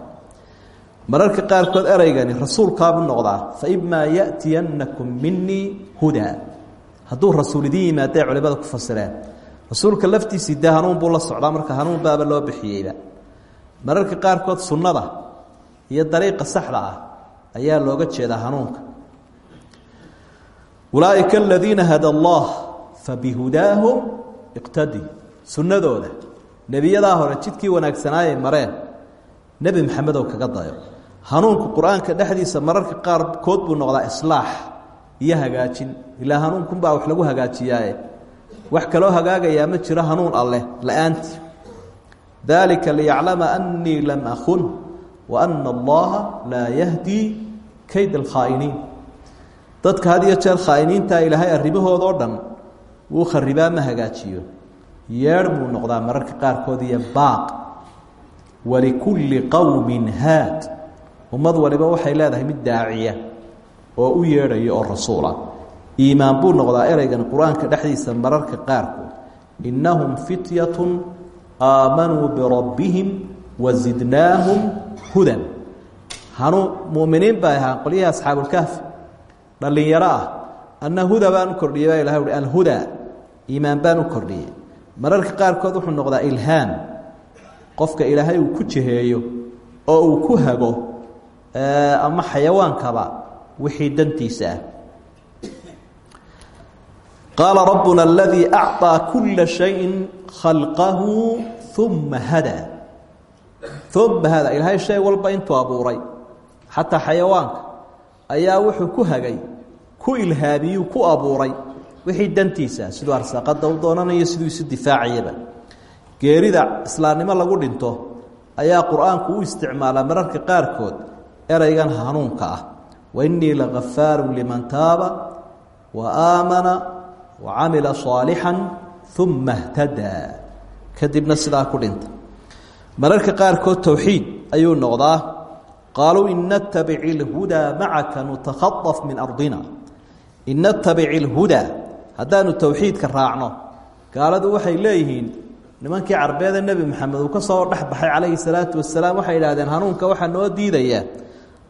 Mararka qaarkood ereygani rasuulkaabuu noqdaa faimaa ya'tiyannakum minii hudaa. Hadduu rasuul idiin yimaadee culimada ku fasireen rasuulka laftiisii dee hanuun la socdaa marka hanuun baaba loo bixiyeyba. Mararka qaarkood sunnada iyo dariiqa saxda ah ayaa looga jeedaa hanuunka. Ulaaئika aladiina hada اllah fabihudaahum iqtadi. Sunnadooda nebiyadaa hore jidkii wanaagsanaayay mareen nebi maxamedow kaga dayo. Hanuunku qur'aanka dhexdiisa mararka qaarkood buu noqdaa islaax iyo hagaajin. Ilaa hanuunkunbaa wax lagu hagaajiyaaye wax kaloo hagaagayaa ma jiro hanuun alleh la'aantii. Dalika liyaclama anii lam akun wa ana allaha laa yahdii kayd alkhaa'iniin dadka had iyo jeer khaa'iniinta ilaahay arrimahoodao dhan wuu kharibaa ma hagaajiyo. Yeedh buu noqdaa mararka qaarkood iyo baaq. Walikulli qowmin haad. Ummad waliba waxay leedahay mid daaciya oo u yeedhaya oo rasuul ah iimaan buu noqdaa ereygan qur'aanka dhexdiisa mararka qaarkood. Innahum fityatun aamanuu birabbihim wazidnaahum hudan hanuu muminiin bay ahaa qolyihii asxaabulkahfi dhallinyaro ah. Anna huda baan u kordhiyey baa ilahay uhi alhuda iimaan baan u kordhiyey. Mararka qaarkood wuxuu noqdaa ilhaam qofka ilaahay uu ku jiheeyo oo uu ku hago ama xayawaankaba wixii dantiisa ah. Qaala rabbuna aladii acطىa kula shayin khalqahu uma hadaa uma hadaa ilaahay shay walba intuu abuuray xataa xayawaanka ayaa wuxuu ku hagay ku ilhaamiyuu ku abuuray wixii dantiisa siduu arsaaqada u doonanayo siduu isu difaacayaba. Geerida islaamnimo lagu dhinto ayaa qur'aanku u isticmaalaa mararka qaarkood ereygan hanuunka ah. Wainii lagafaaru liman taaba wa aamana wa camila صaalixan uma اhtadaa kadibna sidaa ku dhinta. Mararka qaarkood towxiid ayuu noqdaa qaaluu in natabic اlhudaa macaka nutakhaaf min ardina in natabic hadaanu haddaanu towxiidka raacno gaaladu waxay leeyihiin nimankii carbeede nabi maxamed uu ka soo dhexbaxay calayhi salaatu wasalaam waxay idhahdeen hanuunka waxaa noo diidaya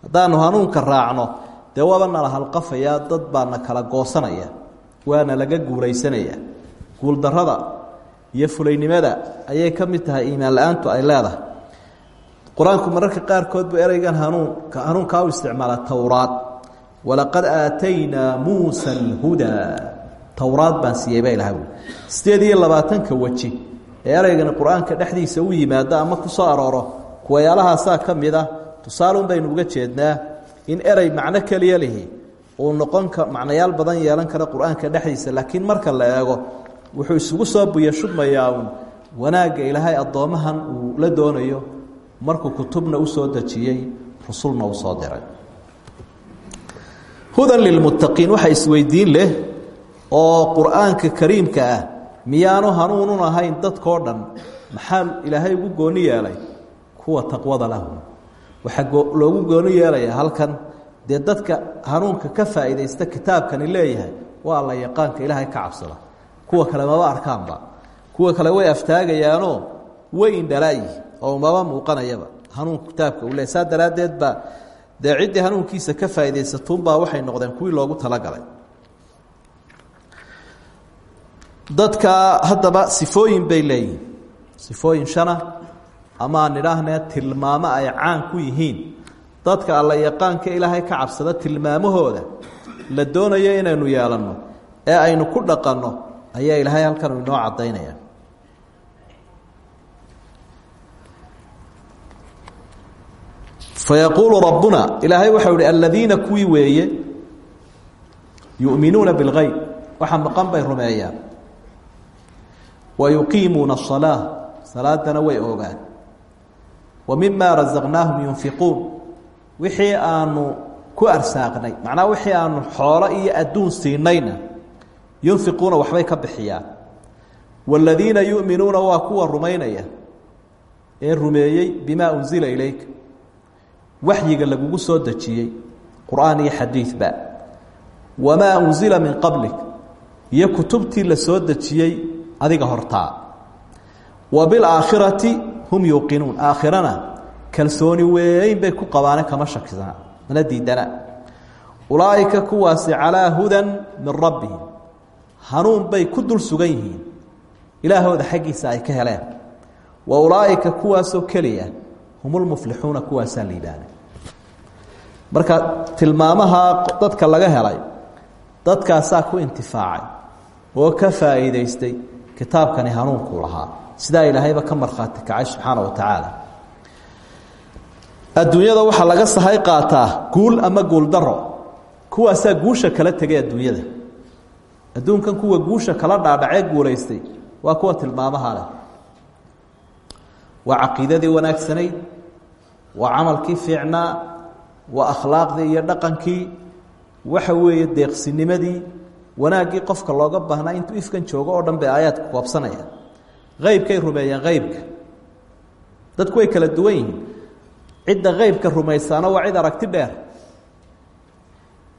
hadaanu hanuunka raacno dee waaba nala halqafayaa dad baana kala goosanaya waana laga guulaysanaya guuldarada iyo fulaynimada ayay ka mid tahay iimaan la'aantu ay leedahay qur'aanku mararka qaarkood buu ereygan hanuunka hanuunkaa u isticmaala towraad walaqad aataynaa muusa alhudaa towraad baan siiyey baa ilahay ui sideed iyo labaatanka weji ee eraygani qur'aanka dhexdiisa u yimaado ama ku soo arooro kuwayaalahaasaa ka mid ah baynu uga jeednaa in erey macno keliya lihi. Uu noqon ka macnayaal badan yeelan kara qur'aanka dhexdiisa laakiin marka la eego wuxuu isugu soo buyashubmayaa uun. Wanaagga ilaahay addoommahan uu la doonayo markuu kutubna u soo dejiyey rusulna uu soo diray. Hudan lilmuttaqiin waxa isweydiin leh oo qur'aanka kariimka ah miyaanu hanuunun ahayn dadkao dhan maxaa ilaahay ugu gooni yeelay kuwa taqwada lahu. Waxaa loogu gooni yeelayaa halkan dee dadka hanuunka ka faa'iidaysta kitaabkani leeyahay waa alla yaqaanka ilaahay ka cabsada. Kuwa kale maba arkaanba. Kuwa kale way aftaagayaanoo way indhalaayi oo maba muuqanayaba. Hanuunka kitaabka uu leey saa daraaddeed baa dee ciddii hanuunkiisa ka faa'idaysatuunbaa waxay noqdeen kuwii loogu talagalay. Dadka haddaba sifooyin bay leeyihiin sifooyin shana ama aan idhaahnee tilmaamo ay caan ku yihiin. Dadka alla yaqaanka ilaahay ka cabsada tilmaamahooda la doonayo inaynu yeelanno ee aynu ku dhaqanno ayaa ilaahay halkan inoo caddaynaya fayaquulu rabbuna ilaahay waxau ihi aladiina kuwii weeye yu'minuuna bilgeyb waxa maqan bay rumeeyaan wa yuqiimuuna asalaa salaadana way oogaan wa mima rasaqnaahum yunfiquun wixii aanu ku arsaaqnay macnaha wixii aanu xoolo iyo adduun siinayna yunfiquuna waxbay ka bixiyaan waaladiina yu'minuuna waa kuwa rumaynaya ee rumeeyey bimaa unsila ilayka waxyiga lagugu soo dejiyey qur'aan iyo xadiidba wamaa unsila min qablik. Iyo kutubtii la soo dejiyey adiga hortaa wa bilaakhirati hum yuuqinuun. Aakhirana kalsooni weyn bay ku qabaane kama shakisana mana diidana. Ulaa'ika kuwaasi calaa hudan min rabbihim. Hanuun bay ku dul sugan yihiin. Ilaahooda xaggiisa ay ka heleen. Wa ulaa'ika kuwaasoo keliya humulmuflixuuna kuwaasaa liibaanay marka tilmaamaha dadka laga helay dadkaasaa ku intifaacay oo ka faa'iidaystay kitaabkani hanuunkuu lahaa. Sidaa ilaahayba ka markhaati kacay subxaana wa tacaala adduunyada waxaa laga sahay qaataa guul ama guuldaro kuwaasaa guusha kala tegay adduunyada. Adduunkan kuwa guusha kala dhaadhacee guulaystay waa kuwa tilmaamaha leh. Waa caqiidadii wanaagsanayd waa camalkii fiicnaa waa akhlaaqdii iyo dhaqankii waxa weeye deeqsinimadii wanaaggii qofka looga baahnaa intuu ifkan joogo oo dhan bay aayaadku koobsanayaan. Eybkay rumeeyeen eybka dadku way kala duwan yihiin. Cidda qeybka rumaysaana waa cid aragti dheer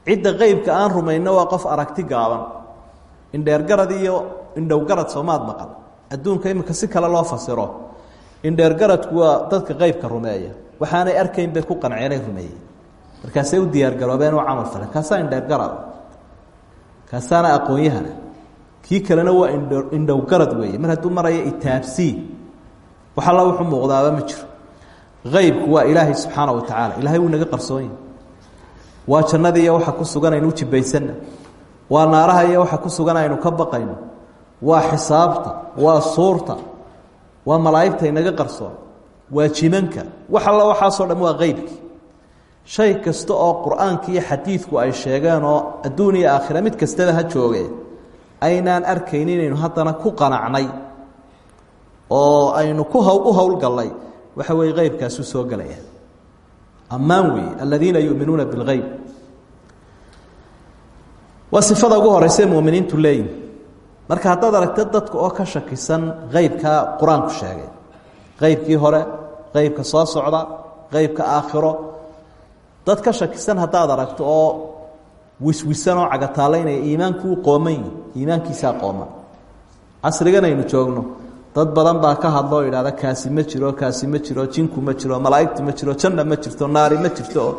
cidda qeybka aan rumayno waa qof aragti gaaban. Indheergarad iyo indhowgarad soomaad maqal adduunka iminka si kale loo fasiro. Indheergaradku waa dadka qeybka rumeeya. Waxaanay arkayn bay ku qanceenay rumeeyey markaasay u diyaargaroobeen u camal falen kaasaa indheergarad kaasaana aqoon-yahana kii kalena waa indho indhowgarad weeye. Mar hadduu maraya itaabsii wax alla wuxuu muuqdaaba ma jiro. Qeybku waa ilaahay subxaana wa tacaala. Ilahay wuu naga qarsoonyahy waa jannadii iyo waxa ku sugan aynu u jibaysanna waa naaraha iyo waxa ku sugan aynu ka baqayno. Waa xisaabta waa suurta waa malaa'igta inaga qarsoon. Waa jimanka. Wax alla waxaasoo dham waa qeybkii shay kasta oo qur'aanka iyo xadiidku ay sheegeen oo adduun iyo aakhira mid kastaba ha jooge aynaan arkayn inaynu haddana ku qanacnay oo aynu ku haw u howlgallay waxa weeye qeybkaasu soo gelaya ammaan weeye aladiina yuminuuna bilgeyb waa ugu horeysa muminiintu leeyihiin marka haddaad aragta dadka oo ka shakisan qeybkaa qur'aanku sheegay qeybkii hore qeybka soo socda qeybka aakhiro dad ka shakisan haddaad aragto oo wiswisan oo cagataalaynaya iimaanku u qooman iimaankiisaa qooman casrigan aynu joogno. Dad badan baa ka hadlo o idhahda kaasi ma jiro kaasi ma jiro jinku ma jiro malaa'igtu ma jiro janna ma jirto naari ma jirto. Oo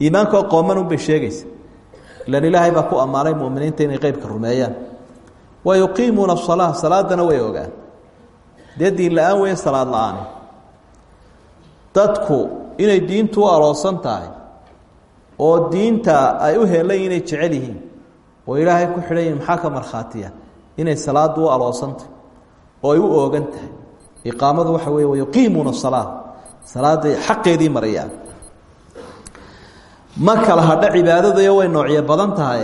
iimaankoo qooman unbay sheegaysa. Ilan ilaahay baa ku ammaanay muminiinta inay qeybka rumeeyaan. Wa yuqiimuuna asalaa salaadana way ogaan. Dee diin la'aan salaad la'aani. Dadku inay diintu u aloosan tahay oo diinta ay u heelayin inay jecel yihiin oo ilaahay ku xidhan yihiin maxaa ka markhaatiya? Inay salaadu u aloosantahy oo ay u oogan tahay. Iqaamadu waxa weeye wayuqiimuuna asalaa salaaday xaqeedii marayaan. Ma kala hadho cibaadadayo way noocyo badan tahay.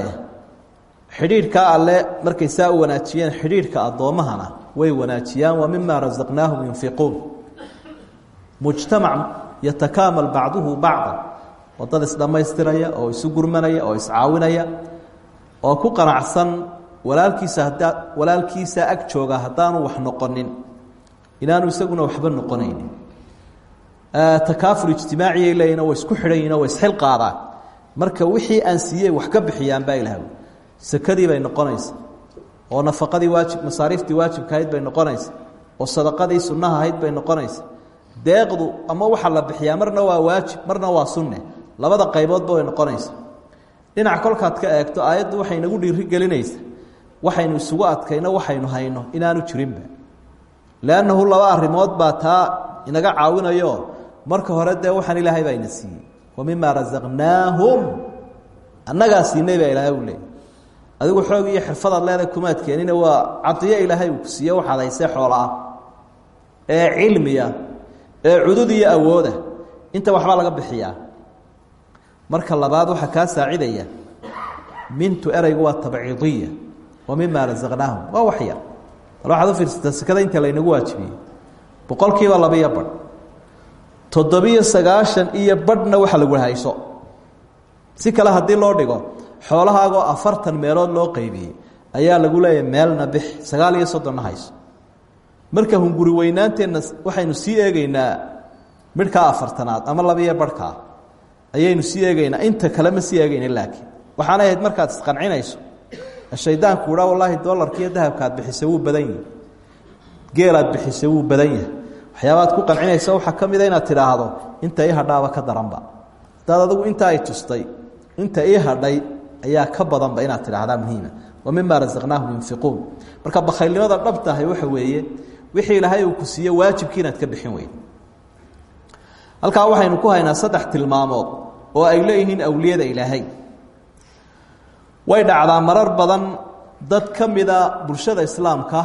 Xidhiidhkaa alle markay saa u wanaajiyeen xidhiidhka addoommahana way wanaajiyaan. Wa mima rasaqnaahum yunfiquun. Mujtamac yatakaamal bacduhu bacda oo dad isdhammaystiraya oo isu gurmanaya oo iscaawinaya oo ku qanacsan walaalkiisa haddaa walaalkiisa ag jooga haddaanu wax noqonin inaanu isaguna waxba noqonaynin. Takaaful ijtimaaciyay leeyihiin way isku xidhan yihiin way isxil qaadaan. Marka wixii aan siiyey wax ka bixiyaan baa ilaah sakadii bay noqonaysa oo nafaqadii waajib masaariiftii waajibka ahayd bay noqonaysa oo sadaqadii sunnaha ahayd bay noqonaysa. Deeqdu ama waxa la bixiyaa marna waa waajib marna waa sunne labada qayboodba way noqonaysa. Dhinac kolkaad ka eegto aayaddu waxay nagu dhiiri gelinaysa waxaynu isugu adkayno waxaynu hayno inaanu jirinba. Leannahu laba arrimood baa taa inaga caawinayo marka hore dee waxaan ilaahay baa ina siiyey. Wa mima rasaqnaahum annagaa siinay baa ilaahay u leeyay. Adigu xoog iyo xirfadaad leedahay kumaad keenine waa cadiyo ilaahay uu ku siiye waxaad haysee ah ee cilmiya ee cudud iyo awooda. Inta waxbaa laga bixiyaa marka labaad waxaa kaa saacidaya mintu ereygu waa tabciidiya wa mima rasaqnaahum waa wax yar bal waxaad u fiirsataa sekada inta laynagu waajibiyey boqol kiiba labiyo badh toddobiyo sagaashan iyo badhna waxa lagu hayso si kale haddii loo dhigo xoolahaagoo afartan meelood loo qeybiyey ayaa lagu leeyahay meelna bix sagaal iyo soddonna hayso. Marka hunguri weynaanteenna waxaynu sii eegeynaa midhkaa afartanaad ama labiyo barhkaa ayaynu sii eegeynaa inta kale ma sii eegeyna laakiin. Waxaanay ahayd markaad isqancinayso shaydaanku uhaa wallaahi dolarkiiyo dahabkaad bixisay wuu badan yahi geelaad bixisay wuu badan yahay. Waxyaabaad ku qancinaysa waxaa ka mida inaad tidhaahdo inta ii hadhaaba ka daranba. Hadaad adigu ay tustay inta ii hadhay ayaa ka badanba inaad tidhaahdaa muhiima. Wa mima rasaqnaahum yunfiquun. Marka bakhaylnimada dhabtahay waxa weeye wixii ilaahay uu ku siiye waajibkii inaad ka bixin weyd. Halkaa waxaynu ku haynaa saddex tilmaamood oo ay leeyihiin awliyada ilaahay. Way dhacdaa marar badan dad ka bulshada islaamka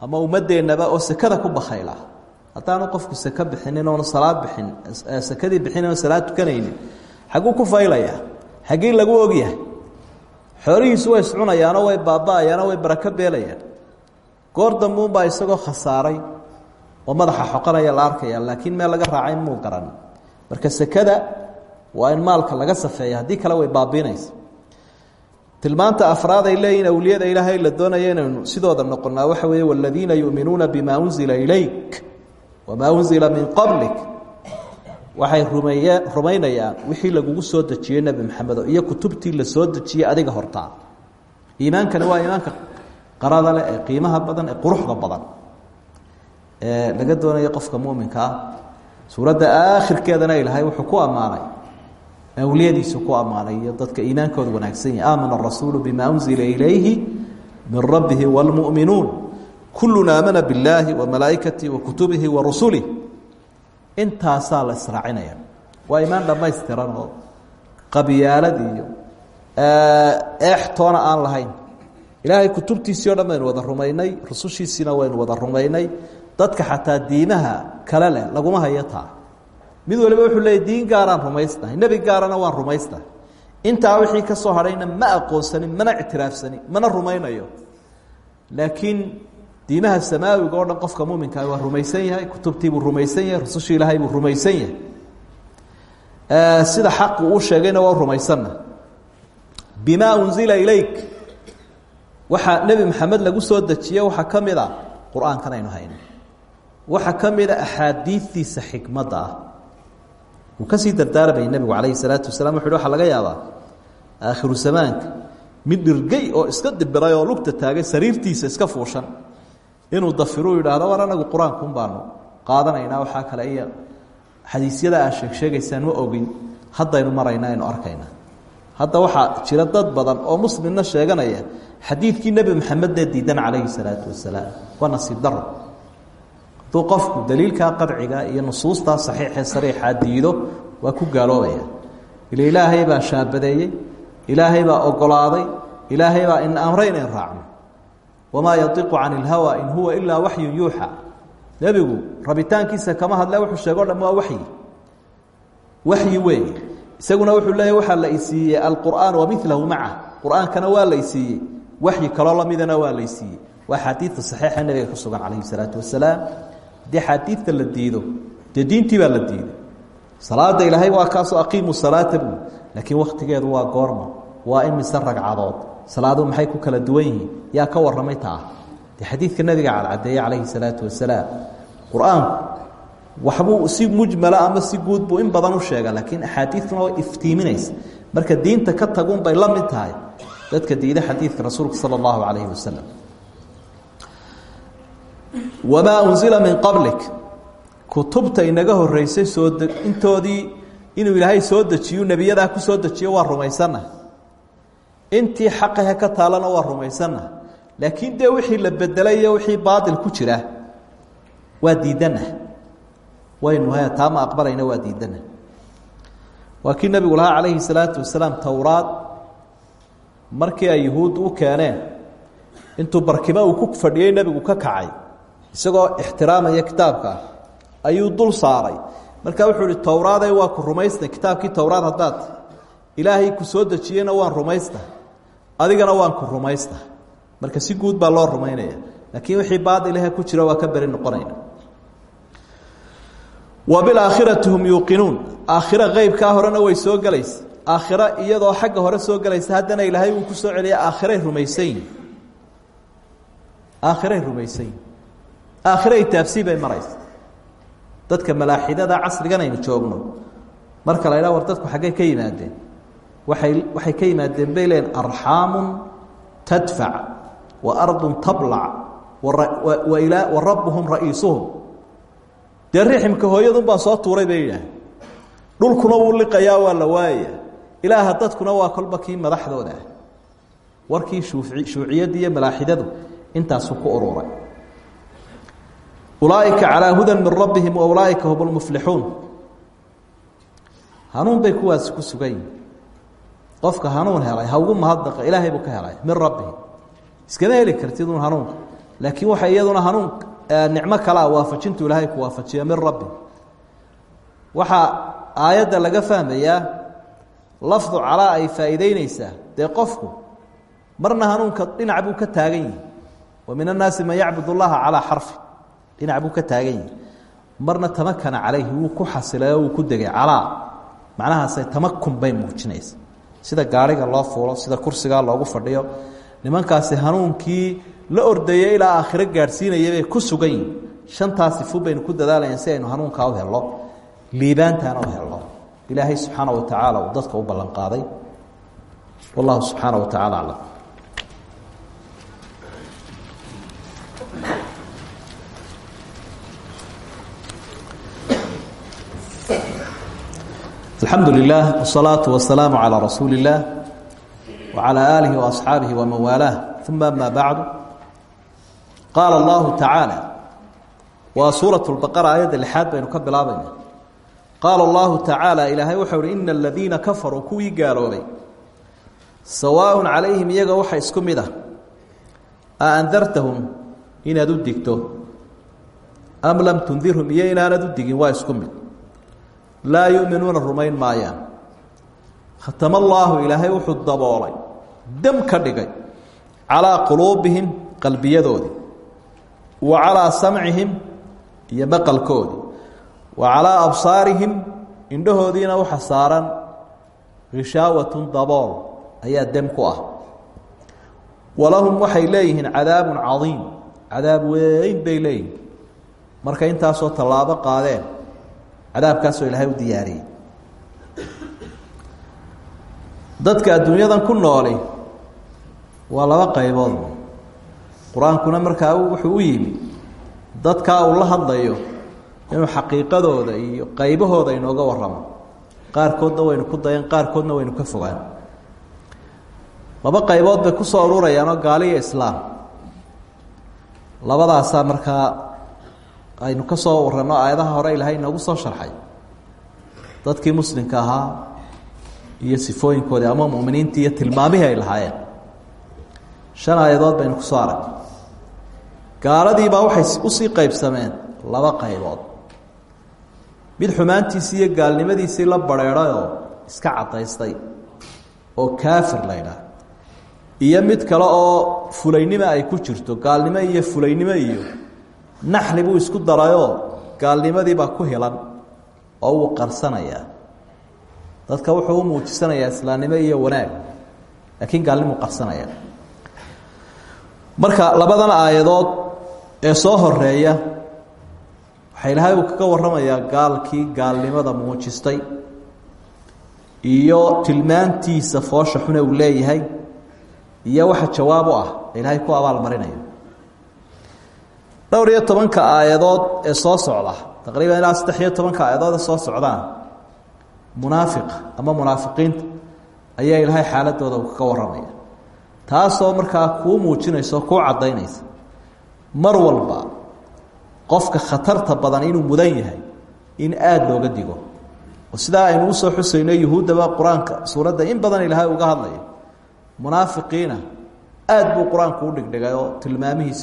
ama ummadeennaba oo sekada ku bakhayla. Haddaanu qofku seke bixinin oonu salaad bixin sekadii bixinin salaad tukanaynin xagguu ku faylaya xaggii lagu ogyahay. Xoolihiisu way iscunayaanoo way baaba'ayaanoo way barako beelayaan. Goor dambuunbaa isagoo khasaaray oo madaxa xoqanaya la arkaya laakiin meel laga raacay muu garan. Marka sekada waa in maalka laga safeeya haddii kale way baabiinaysa. Tilmaanta afraad ay leeyihiin awliyada ilaahay la doonaya inaynu sidooda noqonnaa waxa weeye waladiina yuuminuuna bima unzila ilayk wamaa unzila min qablik. Waxay rumeeye rumaynayaan wixii lagugu soo dejiyey nebi maxamedo iyo kutubtii la soo dejiyey adiga hortaa iimaankani waa iimaanka qarada leh qiimaha badan ee quruxda badan. Ee laga doonayo qofka muminka ah aakhirkeedana ilahay wuxuu ku ammaanay awliyadiisu ku ammaanay iyo dadka iimaankooda wanaagsan yahi aamana arasuulu bima unzila ilayhi min rabbihi wاlmu'minuun kuluna aamana biاllaahi wa malaa'ikatihi wa kutubihi wa rusulih intaasaa la israacinaya. Waa imaan dhammaystiran oo qabyaalad iyo eextoona aan lahayn. Ilaahay kutubtiisii o dhan baynu wada rumaynay rusushiisiina waynu wada rumaynay. Dadka xataa diimaha kale leh laguma hayo taa mid waliba wuxuu leeyay diin gaaraan rumaysnahay nebi gaarana waan rumaysnahay intaa wixii ka soo hadhayna ma aqoonsanin mana ictiraafsanin mana rumaynayo. Laakiin diimaha samaawiga o dhan qofka muminkaa waa rumaysan yahay kutubtiibuu rumaysan yahay rusushii ilaahay buu rumaysan yahay. Sida xaqu uu sheegayna waa rumaysanna. Bima unzila ilayk. Waxaa nebi maxamed lagu soo dejiye waxaa ka mid a qur'aankan aynu hayno waxaa ka mid a axaadiistiisa xikmadda ah wuu ka sii dardaarmayay nebigu calayhi salaatu wasalaam wuxu uhi waxaa laga yaabaa aakhiru zamaanka mid dhirgey oo iska dibiray oo lugta taagay sariirtiisa iska fuushan inuu dafiruu yidhaahdo war anagu qur'aankun baanu qaadanaynaa kale iyo xadiisyada aad sheeg ma ogin haddaynu maraynaa aynu arkaynaa. Hadda waxaa jira dad badan oo muslimna sheeganaya xadiidkii nebi maxamedne diidan calayhi salaatu wasalaam waa nasiib daro hadduu qofku daliilkaa qadciga iyo nusuustaa saxiixee sariixaa diido waa ku gaaloobaya. Ila ilaahay baa shaabadeeyey ilaahay baa ogolaaday ilaahay baa ina amray inayn raacno. Wamaa yatiqu cani ilhawa in huwa ilaa waxyun yuuxa. Nebigu rabitaankiisa kama hadle wuxuu sheego dham waa waxyi. Waxyi isaguna wuxuu leeyahy waxaa la isiiyey alqur'aan wa milahu maca. Qur'aankana waa la isiiyey waxyi kaloo lamidana waa la isiiyey waa xaadiidta saxiixa nebiga ka sugan calayhi salaatu wasalaam haddii xaadiidta la diido dee diintii la diiday. Salaada ilaahay waa kaasoo aqiimu salaata buu laakiin waa goorma waa imise ragcadood. Salaaduhu maxay ku kala duwan yihiin? Yaa ka warramay taa dee xadiidka nebiga cadcadeeye calayhi salaatu wasalaam qur'aanku si mujmala ama si guud buu in badan u sheega laakiin axaadiidkuna way iftiiminaysa. Marka diinta ka tagun bay la mid tahay. Dadka diida xadiidka rasuulka sala allahu calayhi wamaa unzila min qablik. Kutubta inaga horeysay soo intoodii inuu ilaahay soo dejiyu nebiyadaa ku soo dejiyo waa rumaysanna intii xaqahe ka taalana waa rumaysanna laakiin dee wixii la bedelay iyo wixii baatil ku jira waa diidana. Waynu he taa ma aqbalayna waa diidana. Waa kii nebigu lahaa calayhi salaatu wasalaam towraad markii ay yuhuuddu u keeneen intuu barkimo uu ku fadhiyey nebigu ka kacay isagoo ixtiraamaya kitaabka ayuu dul saaray. Marka wuxuu ihi towraade waa ku rumaysnay kitaabkii towraad haddaad ilaahay ku soo dejiyeyna waan rumaysna adigana waan ku rumaysna marka si guud baa loo rumaynaya. Laakiin wixii baadilahe ku jira waa ka beri noqonayna. Wa bilaakhirati hum yuuqinuun. Aakhiro qeybkaa horena way soo gelaysa aakhiro iyadoo xagga hore soo gelaysa haddana ilaahay uu ku soo celiya aakhiray rumaysanyihin aakhiray rumaysanyihin aakhirey taabsii bay maraysa. Dadka malaaxidada casrigan aynu joogno. Marka la ydhaha war dadku xaggey ka yimaadeen. Waay waxay ka yimaadeen bay leeyiin arxaamun tadfac wa ardun tablac wa rabbuhum ra'iisuhum. Dee riximka hooyadunbaa soo tuuray bay dhulkuna wuu liqayaa waa la waayaya ilaaha dadkuna waa kolba kii madaxdooda ah. Warkii shuuciyadii iyo malaaxidadu intaasuu ku ururay ulaaئika calىa huda min rabbihim ulaaئika hum اlmuflixuun hanuun bay kuwaasi ku sugan yihin qofka hanuun helay ha ugu mahadnaqa ilaahay buu ka helay min rabbihi iskama heli kartid un hanuunka laakiin waxay iyaduna hanuun nicmo kalea waafajintu ilaahay ku waafajiya min rabbi waxaa aayadda laga fahmayaa lafdu calaa ay faa'iideyneysaa dee qofku marna hanuunka dhinac buu ka taagan yihi wa min annaasi man yacbud اllaha calىa xarfi dhinac buu ka taagan yihi marna tamakana calayhi wuu ku xasilay wuu ku degay. Calaa. Macnahaasay tamakun bay muujinaysa. Sida gaariga loo fuulo sida kursigaa loogu fadhiyo. Nimankaasi hanuunkii la ordayay ilaa aakhiro gaadhsiinaya ku sugan yihiin shantaa sifu ku dadaalayna si aynu hanuunkaa u helno. Liibaantaana u helno. Ilaahay subxaana wa tacaala dadka u ballan qaaday. Wallahu subxaana wa tacaala alxamdu lilah wsalaatu wasalaamu calaa rasuuli اllah wacalaa aalihi waasxaabihi waman waalaah uma ama bacdu qaala allahu tacaala waa suurat lbaqara aayadda lixaad baynu ka bilaabayna qaala allahu tacaala ilaahay wuxuu uhi ina aladiina kafaruu kuwii gaaloobay sawaaءun calayhim iyaga waxa isku ah. A andartahum inaad u am lam tundirhum iyo inaanad u digin laa yuminuuna rumayn maayaan. Khatama allaahu ilaahay wuxuu daboolay dam ka dhigay calaa quluubihim qalbiyadoodii wa calaa samcihim iyo maqalkoodii wa calaa absaarihim indhahoodiina waxa saaran hishaawatun dabool ayaa dem ku ah. Walahum waxay leeyihiin cadaabun cadiim cadaab weyn bay leeyihiin marka intaasoo tallaabo qaadeen cadaabkaasoo ilaahay u diyaariyey. Dadka adduunyadan ku nooli waa laba qaybood. Qur'aankuna markaa wuxuu u yimi dadkaa uu la hadlayo inuu xaqiiqadooda iyo qaybahooda inooga warramo. Qaarkoodna waynu ku dayan qaarkoodna waynu ka fogaan. Laba qaybood bay ku soo ururayaanoo gaaliyo islaam. Labadaasaa markaa aynu ka soo warranno aayadaha hore ilaahay inoogu soo sharxay. Dadkii muslimka ahaa iyo sifooyinkoodii ama muminiintii iyo tilmaamihii ay lahaayeen. Shan aayadood baynu ku soo arag gaaladiibaa waxay u sii qaybsameen laba qaybood. Mid xumaantiisii iyo gaalnimadiisii la bareedhayoo iska caddaystay oo kaafir laydhaah iyo mid kale oo fulaynimo ay ku jirto gaalnimo iyo fulaynimo iyo naxli buu isku darayoo gaalnimadiibaa ku hilan oo wuu qarsanayaa. Dadka wuxuu u muujisanayaa islaamnimo iyo wanaag laakiin gaalnimuu qarsanaya marka labadan aayadood ee soo horreeya waxaa ilaahay uu kaga warramayaa gaalkii gaalnimada muujistay iyo tilmaantiisa foosha xune uu leeyahay iyo waxa jawaab u ah ilaahay ku abaalmarinayo dhowr iyo tobanka aayadood ee soo socda. Taqriiban ilaa saddex iyo tobanka aayadood ee soo socdaan. Munaafiqa ama munaafiqiinta ayaa ilaahay xaaladooda kaga warramaya taasoo markaa kuu muujinaysa oo kuu caddaynaysa. Mar walba qofka khatarta badan inuu mudan yahay in aada looga digo. Oo sidaa aynu u soo xusayno yuhuuddaba qur'aanka suuradda in badan ilaahay uga hadlayo munaafiqiina aada buu qur'aanku u dhigdhigay oo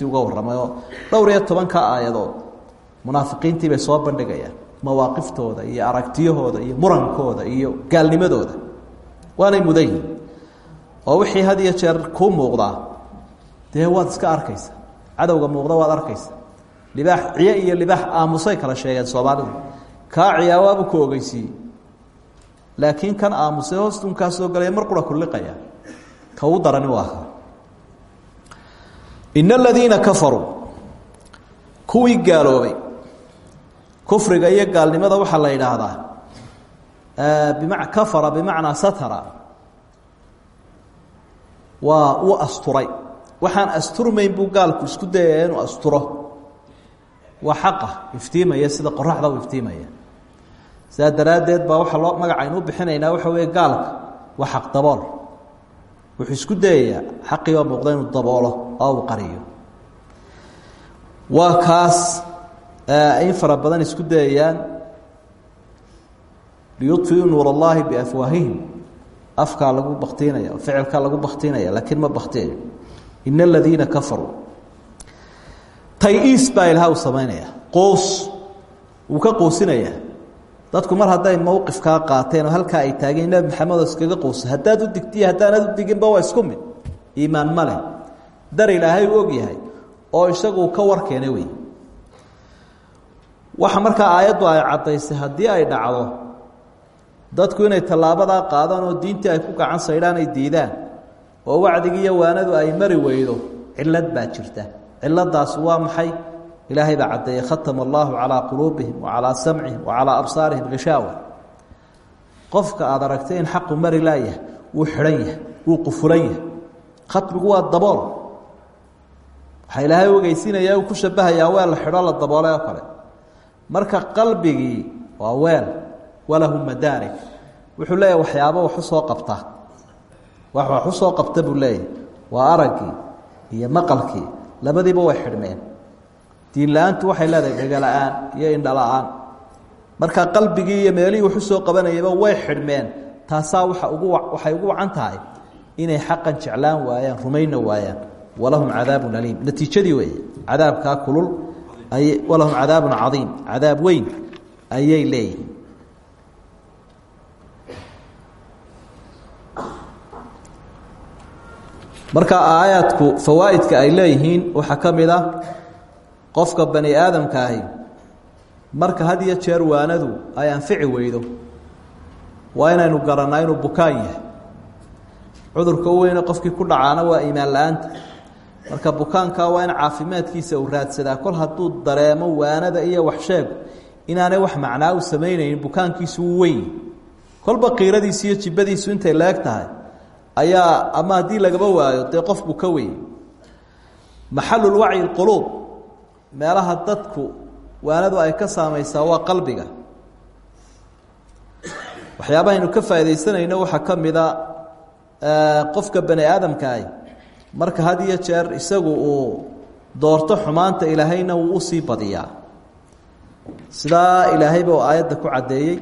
uga warramay oo dhowr iyo tobanka aayadood munaafiqiintii bay soo bandhigayaan mawaaqiftooda iyo aragtiyahooda iyo murankooda iyo gaalnimadooda. Waanay mudan yihiin oo wixii had iyo jeer kuu muuqdaa. Dee waad iska arkaysa cadowga muuqda waad arkaysa libaax ciye iyo libaax aamusay kala sheegeen soomaalidu. Kaa ciyaawaabu ku ogeysiiyey laakiin kan aamusay hoostunkaa galaya mar qura kulliqaya ka u darani waa in aladiina kafaruu kuwii gaaloobay kufriga iyo gaalnimada waxaa la yidhaahdaa bima kafara bimacnaa satara waa uu asturay waxaan asturmayn buu gaalku isku dayaya inuu asturo waa xaqa iftiimaya sida qoraxda u iftiimaya sidaa baa waxaa loo magacaynu u waxa weeye gaalka waa xaq dabool wuxuu isku dayayaa xaqii oo muuqda oo uu qariyo. Waa kaas in fara badan isku dayayaan. Liyudfiuu nuur اllahi biafwaahihim. Afkaa lagu baktiinaya ficilkaa lagu baktiinaya laakiin ma baktiyayo in aladiina kafaruu tay-iis baa samaynaya qoos wuu ka qoosinayaa dadku mar hadday mowqifkaa qaateen oo ay taageen nebi maxamed iskaga qoosa haddaad u digtiyo haddaanad u diginba waa isku iimaan ma dar ilaahay og yahay oo isagu ka warkeena wey waxa markaa aayaddu ay caddaysay haddii ay dhacdo dadku inay tallaabadaa qaadaan oo diintii ay ku gacan saydhaan ay diidaan oo wacdigi iyo waanadu ay mari weydo cillad baa jirta. Ciladaas waa maxay? Ilaahay baa caddeeyey khatama allahu calaa quluubihim wa calaa samcihim wa calaa absaarihim khishaawa qofka aada aragtay in xaqu mari laayahay wuu yahay wuu qufulan yahay. Khatmigu waa dabool waxaa ilaahay ogeysiinaya uu ku shabahayaa weel la xidho la daboolay oo kale. Marka qalbigii waa weel walahu madaarig wuxuu leeyahy waxyaabo wax u soo qabta. Wax wax u soo qabta buu leeyahy waa araggii iyo maqalkii. Labadiiba way xidhmeen. Diin la'aantu waxay leedahay dhega-la-aan iyo indhala-aan marka qalbigii iyo meelihii wax u soo qabanayaba way xidhmeen. Taasaa waa ugu waxay ugu wacan tahay inay xaqan jeclaan waayaan rumayna waayaan walahum cadaabun aliim. Natiijadii weeye cadaabkaa kulul walahum cadaabun cadiim. Cadaab weyn ayay leeyihiin marka aayaadku fawaa'idka ay leeyihiin waxaa ka mid ah qofka bani aadamka ahi marka had iyo jeer waanadu ay anfici weydo. Waa inaynu garannaa inuu bukaan yahay. Cudurka u weyne qofkii ku dhacaana waa iimaan la'aanta marka bukaanka waa in caafimaadkiisa uu raadsadaa. Kol hadduu dareemo waanada iyo waxsheegu inaanay wax macnaa u samaynaynin bukaankiisu uu weyn. Kolba qiiradiisu iyo jibadiisu intay leeg ayaa ama haddii lagaba waayo dee qofku ka weyn. Maxalulwacyi quluub meelaha dadku waanadu ay ka saamaysaa waa qalbiga. Waxyaabahaynu ka faaidaysanayno waxaa ka mida qofka bani aadamkaahi marka had iyo jeer isagu uu doorto xumaanta ilaahayna wuu u sii badiyaa. Sidaa ilaahayba aayadda ku caddeeyey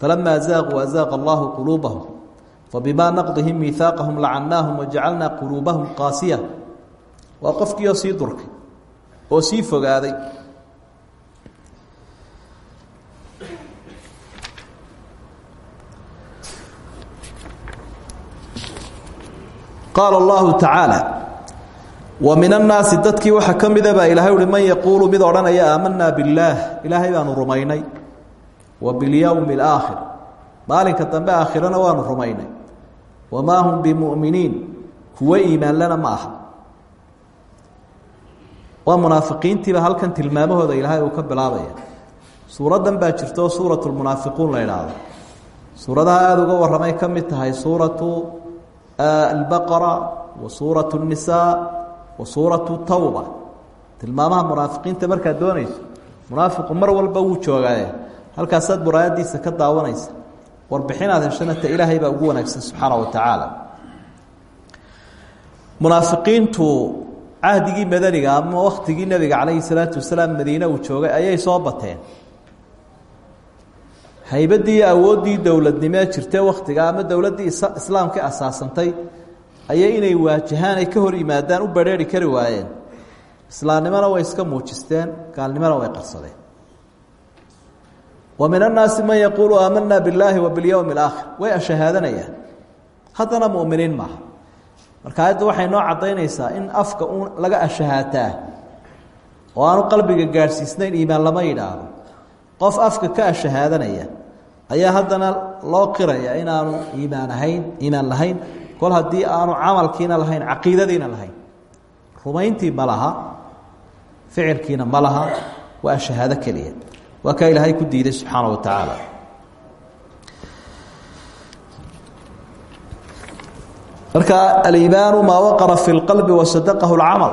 falamaa zaaquu azaaqa allahu quluubahum fabimaa naqdihim miihaaqahum lacannaahum wajacalnaa quluubahum qaasiya. Waa qofkiioo sii durkay oo sii fogaaday qaala allahu tacaala wa min annaasi dadkii waxaa ka mida ilahay uhi man yaquulu mid odhanaya aamanaa billaah ilaahay baanu rumaynay wa bilyowmi alaakhir maalinka dambe aakhirana waanu rumaynay wamaa hum bimu'miniin kuwo iimaanlana ma aha waa munaafiqiintiiba halkan tilmaamahooda ilaahay uu ka bilaabaya suuraddan baa jirto suuratu lmunaafiquun la idhaahdo suuradaha aada uga warramay ka tahay suuratu albaqara wa suuratu الnisaa wa suuratu tawba tilmaamaha munaafiqiinta markaad doonayso munaafiqu mar walba wuu joogaaye halkaasaad muraayadiisa ka daawanaysa warbixinaad heshanata ilaahay baa ugu wanaagsan subxaana wa tacaala munaafiqiintu cahdigii madaniga ama waktigii nebiga calayhi salaatu wasalaam madiine uu joogay ayay soo bateen haybadii iyo awooddii dowladnimee jirtee wakhtiga ama dowladdii islaamka asaasantay ayay inay waajahaan ay ka hor yimaadaan u badrheeri kari waayeen. Islaamnimona way iska muujisteen gaalnimona way qarsadeen. Wa min annaasi man yaquulu aamanaa billaahi wa bilyowmi alaakhir way ashahaadanayaan. Haddana mu'miniin maaha. Marka ayadda waxay noo caddaynaysaa in afka un laga ashahaataa oo aanu qalbiga gaadhsiisnayn iimaan lama yidhaahdo. Qof afka ka ashahaadanaya ayaa haddana loo qiraya inaanu iimaan ahayn iimaan lahayn. Kol haddii aanu camalkiina lahayn caqiidadiina lahayn rumayntii ma ficilkiina ma waa shahaado keliya. Waa ilaahay ku diiday subxaana wa tacaala marka aliimaanu maa waqara fi lqalbi wasadaqahu lcamal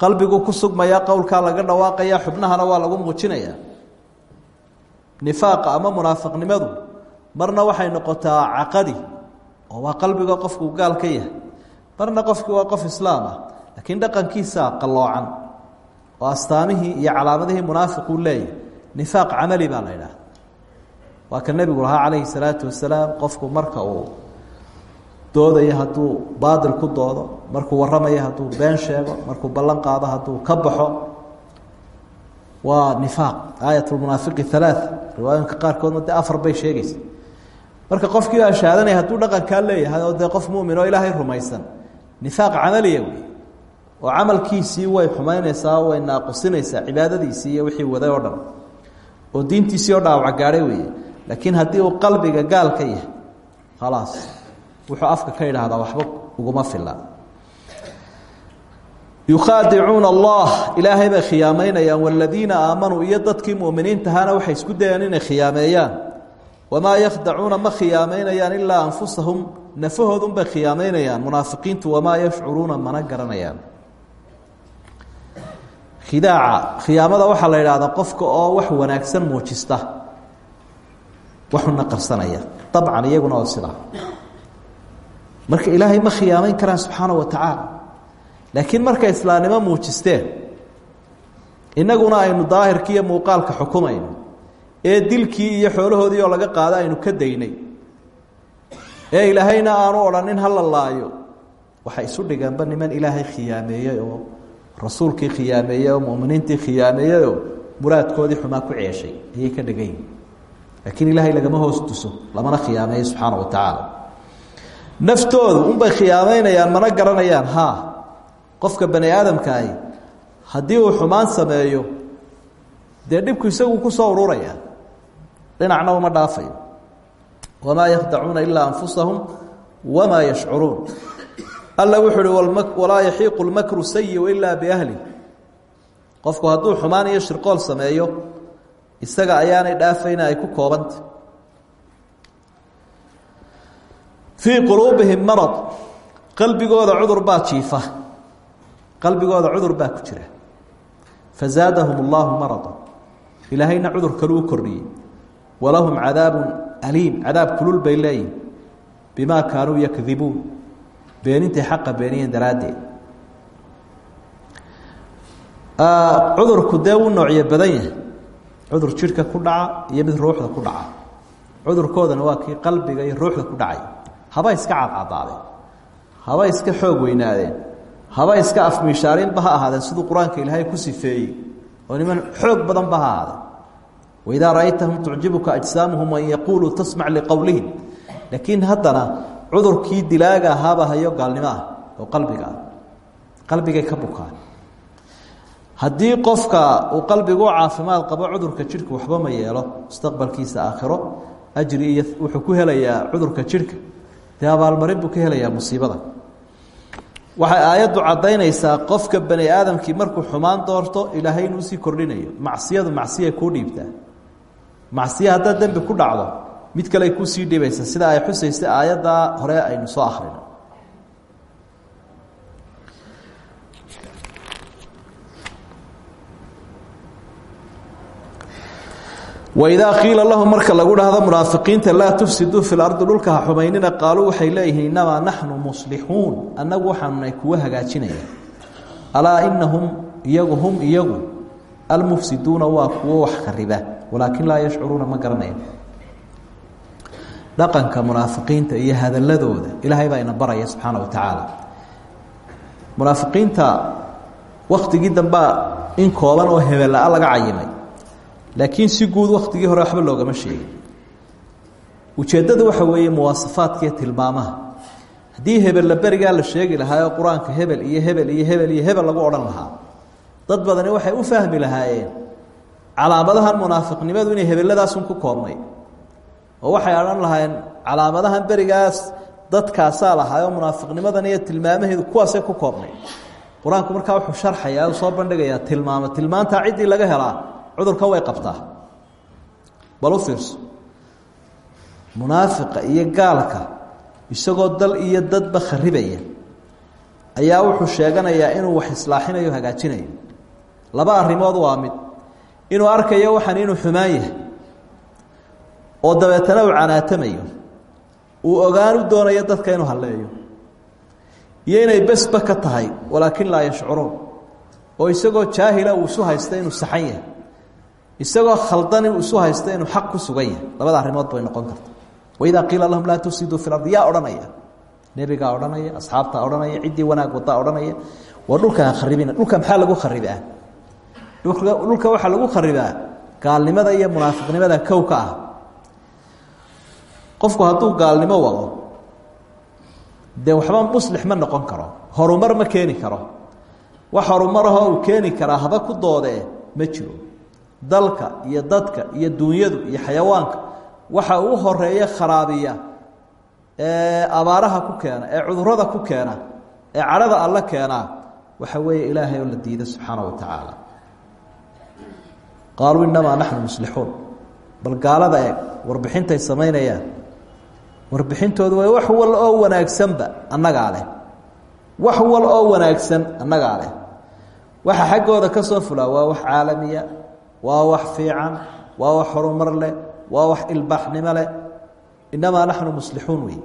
qalbigu ku sugmaya qowlkaa laga dhawaaqaya xubnahana waa lagu muujinaya nifaaqa ama munaafiqnimadu marna waxay noqotaa caqadi oo waa qalbiga qofku gaal ka yahay. Marna qofki waa qof islaam ah laakiin dhaqankiisa qalloocan oo astaamihii iyo calaamadihii munaafiquu leeyahy nifaaq camali baa la idhaahda waa ka nebigu lahaa calayhi salaatu wasalaam qofku marka uu doodayo hadduu baadil ku doodo markuu warramayo hadduu been sheego markuu ballan qaado hadduu ka baxo waa nifaaq aayat lmunaafiqi halaa riwaayooyinka qaarkoodna dee afar bay sheegaysa. Marka qofkii aa shahaadanaya hadduu dhaqankaa leeyahay oo dee qof mumin oo ilaahay rumaysan nifaaq camaliya wey. Oo camalkiisii way xumaynaysaa way naaqusinaysaa cibaadadiisii iyo wixii waday oo dhan. Oo diintiisii oo dhaawac gaadhay weeye laakiin haddii uu qalbiga gaal ka yahay khalaas wuxuu afka ka idhaahdaa waxba uguma fila yukhaadicuuna allah. Ilaahay bay khiyaameynayaan waladiina aamanuu iyo dadkii muminiintahana waxay isku dayeen inay khiyaameeyaan. Wamaa yakhdacuuna ma khiyaameynayaan ilaa anfusahum. Nafahoodunbay khiyaameynayaan munaafiqiintu wamaa yashcuruuna mana garanayaan. Khidaaca. Khiyaamada waxaa la yidhaahdaa qofka oo wax wanaagsan muujista. Waxuna qarsanaya dabcan iyaguna oo marka ilaahay ma khiyaameyn karaan subxaana wa tacaala laakiin markay islaamnimo muujisteen innaguna aynu daahirkii iyo muuqaalka xukumayno ee dilkii iyo xoolahoodii oo laga qaado aynu ka daynay ee ilaahayna aanu odhanin hala laayo waxay isu dhigeenba niman ilaahay khiyaameeyey oo rasuulkii khiyaameeyey oo muminiintii khiyaameeyey oo muraadkoodii xumaa ku ceeshay ayay ka dhegayin laakiin ilaahay lagama hoos tuso lamana khiyaameeyo subxaana wa tacaala naftoodu unbay khiyaameynayaan mana garanayaan ha qofka bani aadamkaahi haddii uu xumaan sameeyo dee dhibku isagu ku soo ururaya. Dhinacna uma dhaafayo. Wamaa yakhdacuuna ilaa anfusahum wamaa yashcuruun alla wuxuu uhi walaa yaxiiqu lmakru sayiu ilaa biahli qofku hadduu xumaan iyo shirqool sameeyo isaga ayaanay dhaafayna ay ku koobanta fii quluubihim marad. Qalbigooda cudur baa jiifa qalbigooda cudur baa ku jira. Fazaadahum اllahu marada. Ilaahayna cudur kalu u kordhiyey walahum cadaabu aliim cadaab kulul bay leeyihiin bimaa kaanuu yakdibuun. Beenintay xaqa beeniyeen daraaddeed. Cudurku dee u noocyo badan yahay. Cudur jidhka ku dhaca iyo mid ruuxda ku dhaca. Cudurkoodana waa kii qalbiga iyo ruuxda ku dhacay. Haba iska cadcadaadeen haba iska xoog weynaadeen haba iska afmiishaarinba ha ahaadeen siduu qur'aanka ilaahay ku sifeeyey. Oo niman xoog badan ba ha ahaadeen waidaa ra'aytahum tucjibuka ajsaamuhum an yaquuluu tasmac liqowlihim laakiin haddana cudurkii dilaaga ahaaba hayo gaalnimo ah oo qalbiga ah. Ka bukaan. Haddii qofka uu qalbigu caafimaad qabo cudurka jidhka waxba ma yeelo. Mustaqbalkiisa aakhiro. Ajri wuxuu ku helayaa cudurka jidhka. Dee abaalmarin buu ka helayaa musiibada waxay aayaddu caddaynaysaa qofka bani aadamkii markuu xumaan doorto ilaahay inuu sii kordhinayo. Macsiyadu macsiya kuu dhiibtaa. Macsiya haddaad dembi ku dhacdo mid kale kuu sii dhiibaysa sida ay xusaysay aayaddaa hore aynu soo akhrino waidaa qiila lahum marka lagu dhahdo munaafiqiinta laa tufsiduu fi lardi dhulka ha xumaynina waxay leeyihiin innamaa naxnu muslixuun. Annagu waxaanunay kuwa hagaajinaya alaa inahum iyagu hum iyagu almufsiduuna waa kuwo wax khariba walaakin laa yashcuruuna ma garanaya iyo hadaladooda ilaahay baa ina baraya subxaana wa tacaala. Munaafiqiinta waktigii dambea in kooban oo hebella-a laga cayimay laakiin si guud waktigii hore waxba loogama sheegin. Ujeeddadu waxa weeye muwaasafaadka iyo tilmaamaha. Haddii hebella berigaa la sheegi lahaa oo qur'aanka hebel iyo hebel iyo hebel iyo hebel lagu odhan lahaa dad badani waxay u fahmi lahaayeen calaamadahan munaafiqnimadu inay hebelladaasun ku koobnay oo waxay odhan lahaayeen calaamadahan berigaas dadkaasaa lahaayoo munaafiqnimadan iyo tilmaamaheedu kuwaasay ku koobnay qur'aanku markaa wuxuu sharxayaa soo bandhigayaa tilmaamo. Tilmaantaa ciddii laga helaa cudurkan way qabtaa. Bal u fiirso. Munaafiqa iyo gaalka isagoo dal iyo dadba kharibaya ayaa wuxuu sheeganayaa inuu wax islaaxinayo hagaajinayo. Laba arrimood waa mid. Inuu arkayo waxaan inuu xumaan yahay oo dabeetana uu canaatamayo uu ogaan u doonayo dadka inuu halleeyo. Iyo inay besba ka tahay walaakin laa yashcuruun oo isagoo jaahila uu isu haysta inuu saxan yahay isagoo khaldan uu isu haysta inuu xaq ku sugan yahay. Labada arrimood bay noqon karta. Waidaa qiila lahum laa tufsiduu fi lardi yaa odhanaya. Nebigaa odhanaya asxaabtaa odhanaya ciddii wanaag wadaa odhanaya. Waa dhulka ha kharibina dhulka maxaa lagu kharibaa? Dhulka waxaa lagu kharibaa gaalnimada iyo munaafiqnimada kow ka ah. Qofku hadduu gaalnimo wado dee waxba muslix ma noqon karo horumar ma keeni karo. Wax horumarahoo uu keeni karaa haba ku doodee ma jiro dalka iyo dadka iyo duunyadu iyo xayawaanka waxa uu horeeye kharaabiya ee abaaraha ku keena ee cudurrada ku keena ee cadhada alle keenaa waxa weeye ilaahay oo la diiday subxaana wa tacaala. Qaaluu inamaa naxnu muslixuun. Bal gaalada eeg warbixintay samaynayaan warbixintoodu waa wax wal oo wanaagsanba annagaa leh. Wax wal oo wanaagsan annagaa leh. Waxa xaggooda ka soo fulaa waa wax caalamiya waa wax fiican waa wax horumar leh waa wax ilbaaxnimo leh. Inamaa naxnu muslixuun wey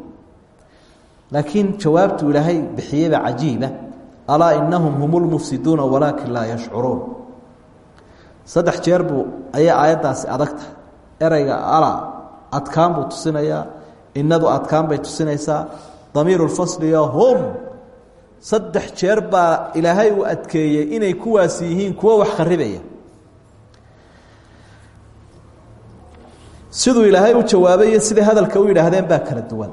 laakiin jawaabtu ilaahay bixiyeyba cajiiba alaa inahum hum lmufsiduuna walaakin laa yashcuruun. Saddex jeer buu ayay aayaddaasi adagta ereyga adkaan buu tusinayaa inadu adkaan bay tusinaysaa. Damiiru lfasliyo hum. Saddex jeer baa uu adkeeyey inay kuwaas yihiin kuwo wax kharibaya siduu ilaahay u jawaabay iyo hadalka u yidhaahdeen baa kala duwan.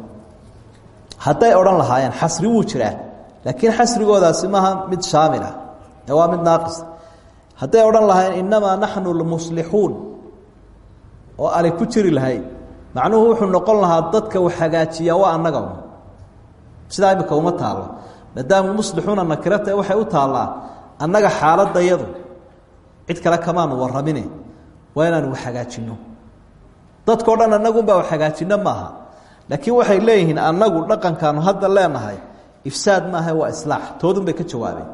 Hadday odhan lahaayeen xasri wuu jiraa. Laakiin xasrigoodaasi maaha mid shaamil ah waa mid naaqis. Hadday odhan lahaayeen innamaa naxnu lmuslixuun oo ali ku jiri lahayd macnuhu wuxuu noqon lahaa dadka wax hagaajiya waa annaga un sidaa imika uma taallo maadaama muslixuuna nakirata u taallaa annaga xaaladayadu cid kale kamaanu warramine waa wax hagaajinno dadkao dhan annagunbaa wax hagaajinno maaha. Laakiin waxay leeyihiin annagu dhaqankaanu hadda leenahay ifsaad maaha waa islaax. Toodun bay ka jawaabeen.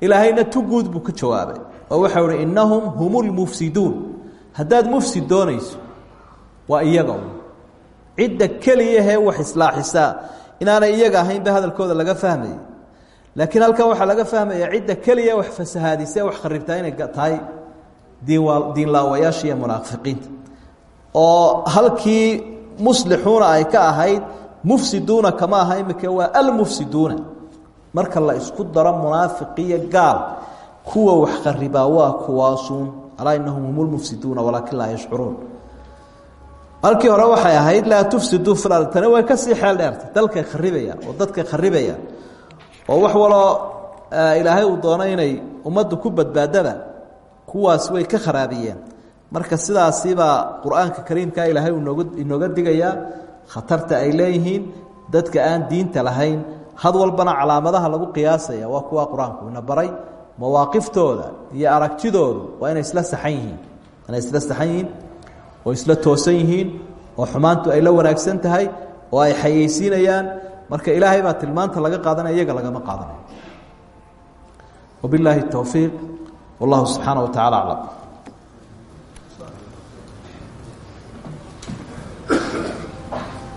Ilaahayna tu guud buu ka jawaabay. Oo waxau hi innahum hum lmufsiduun haddaad mufsid doonayso waa iyaga cidda keliyahee wax islaaxisaa. Inaanay iyaga ahaynba hadalkooda laga fahmayay laakiin halkan waxaa laga fahmaya cidda keliya wax fasahaadisee wax kharibtaa inay tahay diinlaawayaasha iyo munaafiqiinta oo halkii muslixuuna ay ka ahayd mufsiduuna kama aha imika waa almufsiduuna. Marka la isku daro munaafiqiyo gaal kuwa wax kharibaa waa kuwaasuun alaa inahum hum lmufsiduuna walaakin laa yashcuruun. Halkii hore waxay ahayd laa tufsiduu filard tani way ka sii xeel dheertay. Dalkay kharibayaan oo dadkay kharibayaan oo wax waloo ilaahay uu doono inay ummaddu ku badbaadaba kuwaas way ka kharaabiyeen marka sidaasibaa qur'aanka kariimka ilaahay inooga digayaa khatarta ay leeyihiin dadka aan diinta lahayn had walbana calaamadaha lagu qiyaasaya waa kuwa qur'aanku ina baray mawaaqiftooda iyo aragtidoodu waa inay isla saxan yihiin. Inay isla saxan oo isla toosan oo xumaantu ay la wanaagsan tahay oo ay xayeysiinayaan. Marka ilaahay baa tilmaanta laga qaadanaya iyaga lagama qaadanayo wabilaahi towfiiq wallahu subxaana wa tacala aclam